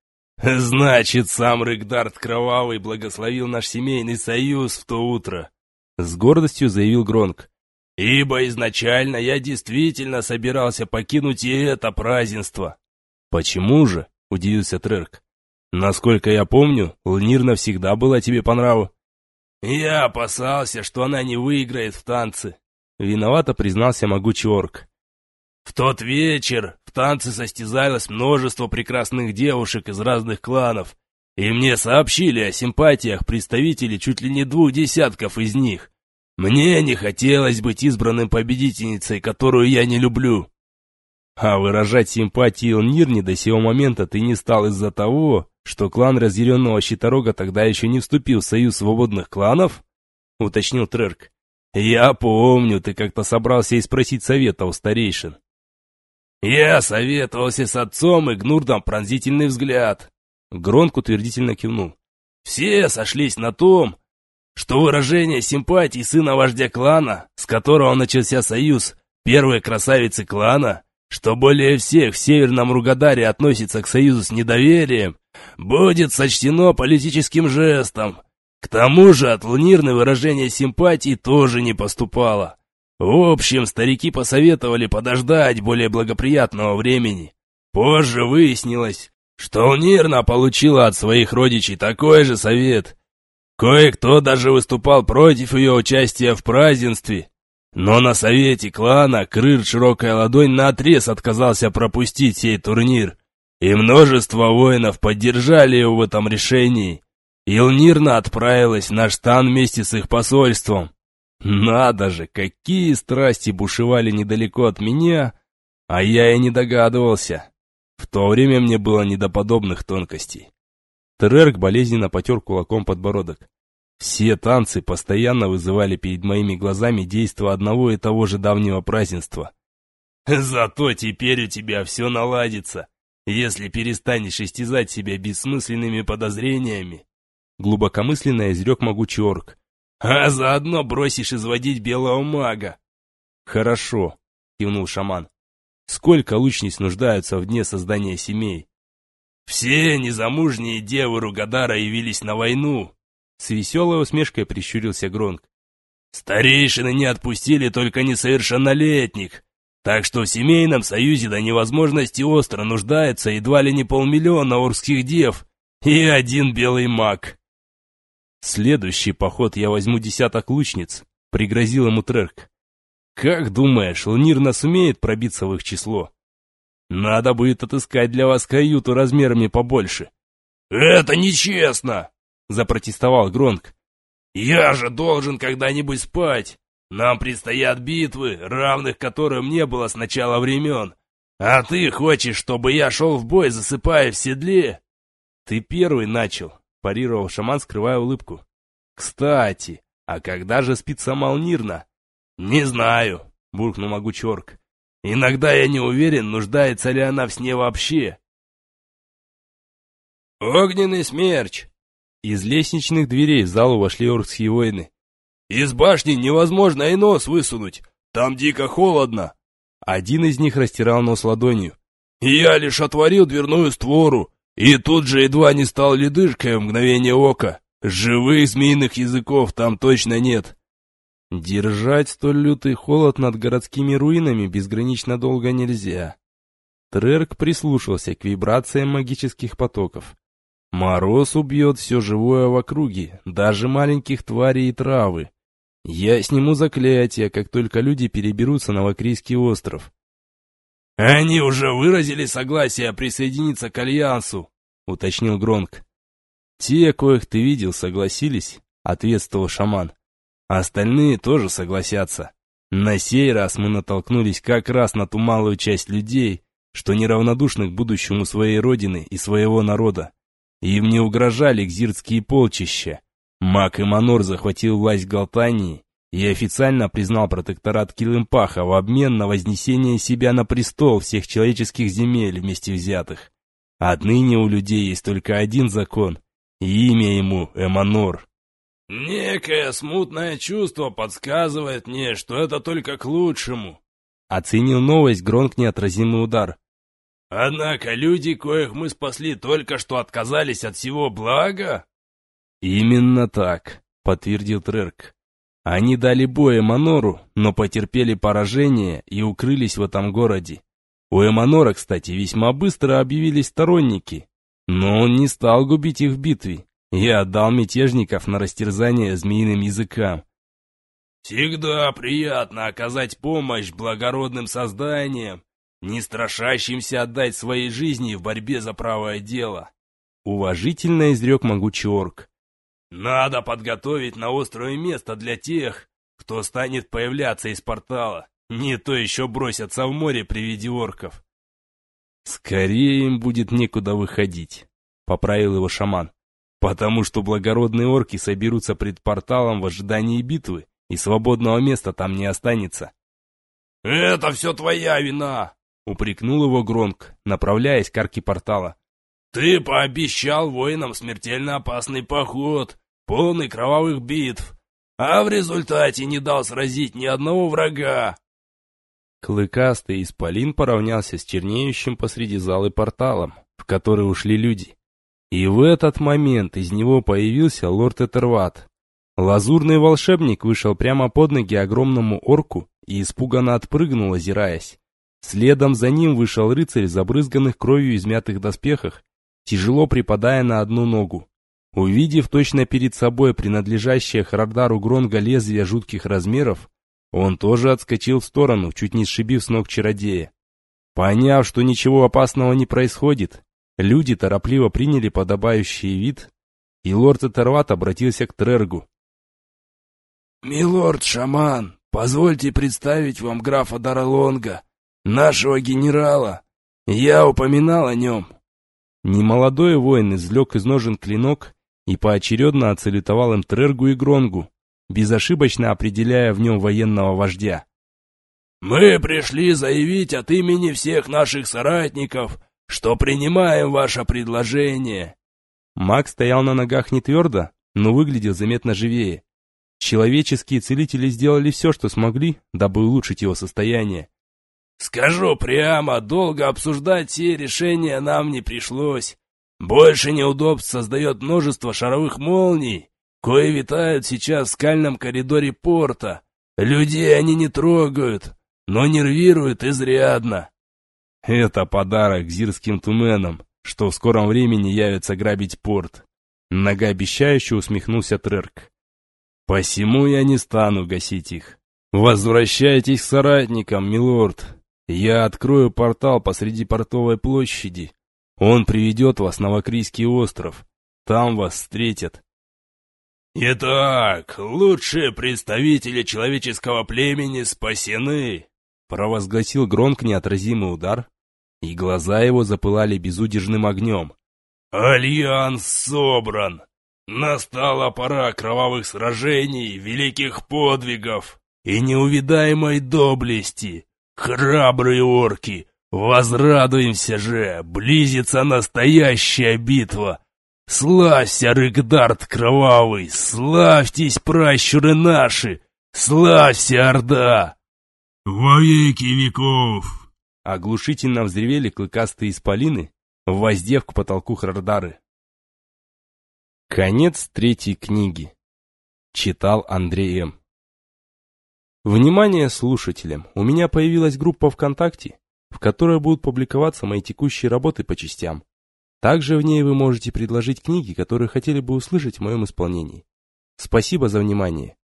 Значит, сам Рыгдард Кровавый благословил наш семейный союз в то утро. С гордостью заявил Гронк. Ибо изначально я действительно собирался покинуть и это празднество. Почему же? Удивился Трерк. Насколько я помню, Лнир навсегда была тебе по нраву. «Я опасался, что она не выиграет в танце», — виновато признался могучий орк. «В тот вечер в танце состязалось множество прекрасных девушек из разных кланов, и мне сообщили о симпатиях представителей чуть ли не двух десятков из них. Мне не хотелось быть избранным победительницей, которую я не люблю». А выражать симпатии Элнирни до сего момента ты не стал из-за того, что клан Разъяренного Щиторога тогда еще не вступил в союз свободных кланов? Уточнил Трерк. Я помню, ты как-то собрался и спросить совета у старейшин. Я советовался с отцом и Гнурдом пронзительный взгляд. Гронк утвердительно кивнул. Все сошлись на том, что выражение симпатии сына вождя клана, с которого начался союз первой красавицы клана, что более всех в Северном Ругадаре относится к союзу с недоверием, будет сочтено политическим жестом. К тому же от Лунирны выражение симпатии тоже не поступало. В общем, старики посоветовали подождать более благоприятного времени. Позже выяснилось, что Лунирна получила от своих родичей такой же совет. Кое-кто даже выступал против ее участия в празднестве, но на совете клана Крыр Широкая Ладонь наотрез отказался пропустить сей турнир, и множество воинов поддержали его в этом решении. Илнирна отправилась на штан вместе с их посольством. Надо же, какие страсти бушевали недалеко от меня, а я и не догадывался. В то время мне было не до подобных тонкостей. Терерк болезненно потер кулаком подбородок. Все танцы постоянно вызывали перед моими глазами действо одного и того же давнего празднества. «Зато теперь у тебя все наладится, если перестанешь истязать себя бессмысленными подозрениями», глубокомысленно изрек могучий орк. «А заодно бросишь изводить белого мага». «Хорошо», кивнул шаман. «Сколько лучниц нуждаются в дне создания семей?» «Все незамужние девы Ругадара явились на войну», с веселой усмешкой прищурился Гронк. «Старейшины не отпустили только несовершеннолетних, так что в семейном союзе до невозможности остро нуждается едва ли не полмиллиона орских дев и один белый маг». «Следующий поход я возьму десяток лучниц», — пригрозил ему Трерк. «Как думаешь, Лнирна сумеет пробиться в их число? Надо будет отыскать для вас каюту размерами побольше». «Это нечестно!» запротестовал Гронк. «Я же должен когда-нибудь спать. Нам предстоят битвы, равных которым не было с начала времен. А ты хочешь, чтобы я шел в бой, засыпая в седле?» «Ты первый начал», — парировал шаман, скрывая улыбку. «Кстати, а когда же спит сама Алнирна?» «Не знаю», — буркнул Могучорк. «Иногда я не уверен, нуждается ли она в сне вообще». «Огненный смерч!» Из лестничных дверей в залу вошли оркские воины. «Из башни невозможно и нос высунуть, там дико холодно!» Один из них растирал нос ладонью. «Я лишь отворил дверную створу, и тут же едва не стал ледышкой в мгновение ока. Живых змеиных языков там точно нет!» Держать столь лютый холод над городскими руинами безгранично долго нельзя. Трерк прислушался к вибрациям магических потоков. Мороз убьет все живое в округе, даже маленьких тварей и травы. Я сниму заклятие, как только люди переберутся на Вакрийский остров. «Они уже выразили согласие присоединиться к Альянсу», — уточнил Гронк. «Те, коих ты видел, согласились», — ответствовал шаман. «Остальные тоже согласятся. На сей раз мы натолкнулись как раз на ту малую часть людей, что неравнодушны к будущему своей родины и своего народа. Им не угрожали гзиртские полчища. Мак Иманор захватил власть в Галтании и официально признал протекторат Килымпаха в обмен на вознесение себя на престол всех человеческих земель вместе взятых. Отныне у людей есть только один закон, и имя ему Эманор. «Некое смутное чувство подсказывает мне, что это только к лучшему», оценил новость Гронк неотразимый удар. Однако люди, коих мы спасли, только что отказались от всего блага? Именно так, подтвердил Трерк. Они дали бой Эманору, но потерпели поражение и укрылись в этом городе. У Эманора, кстати, весьма быстро объявились сторонники, но он не стал губить их в битве, Я отдал мятежников на растерзание змеиным языкам. Всегда приятно оказать помощь благородным созданиям, не страшащимся отдать своей жизни в борьбе за правое дело. Уважительно изрек могучий орк. Надо подготовить на острое место для тех, кто станет появляться из портала. Не то еще бросятся в море при виде орков. Скорее им будет некуда выходить, поправил его шаман. Потому что благородные орки соберутся пред порталом в ожидании битвы, и свободного места там не останется. «Это все твоя вина!» — упрекнул его Гронк, направляясь к арке портала. «Ты пообещал воинам смертельно опасный поход, полный кровавых битв, а в результате не дал сразить ни одного врага!» Клыкастый исполин поравнялся с чернеющим посреди залы порталом, в который ушли люди. И в этот момент из него появился лорд Этерват. Лазурный волшебник вышел прямо под ноги огромному орку и испуганно отпрыгнул, озираясь. Следом за ним вышел рыцарь в забрызганных кровью измятых доспехах, тяжело припадая на одну ногу. Увидев точно перед собой принадлежащее Хардару Гронга лезвие жутких размеров, он тоже отскочил в сторону, чуть не сшибив с ног чародея. Поняв, что ничего опасного не происходит, люди торопливо приняли подобающий вид, и лорд Этерват обратился к Трергу. «Милорд-шаман, позвольте представить вам графа Даралонга, нашего генерала. Я упоминал о нем». Немолодой воин извлек из ножен клинок и поочередно отсалютовал им Трергу и Гронгу, безошибочно определяя в нем военного вождя. «Мы пришли заявить от имени всех наших соратников, что принимаем ваше предложение». Маг стоял на ногах не твердо, но выглядел заметно живее. Человеческие целители сделали все, что смогли, дабы улучшить его состояние. «Скажу прямо, долго обсуждать все решения нам не пришлось. Больше неудобств создает множество шаровых молний, Кои витают сейчас в скальном коридоре порта. Людей они не трогают, но нервируют изрядно. Это подарок зирским туменам, что в скором времени явятся грабить порт. Многообещающе усмехнулся Трерк. Посему я не стану гасить их. Возвращайтесь к соратникам, милорд. Я открою портал посреди портовой площади. Он приведет вас на Вакрийский остров. Там вас встретят. «Итак, лучшие представители человеческого племени спасены!» Провозгласил Гронк неотразимый удар, и глаза его запылали безудержным огнем. «Альянс собран! Настала пора кровавых сражений, великих подвигов и неувидаемой доблести! Храбрые орки, возрадуемся же! Близится настоящая битва!» Славься, Рыгдард кровавый, славьтесь, пращуры наши, славься, Орда! Во веки веков! Оглушительно взревели клыкастые исполины, воздев к потолку Хрардары. Конец третьей книги. Читал Андрей М. Внимание слушателям! У меня появилась группа ВКонтакте, в которой будут публиковаться мои текущие работы по частям. Также в ней вы можете предложить книги, которые хотели бы услышать в моем исполнении. Спасибо за внимание.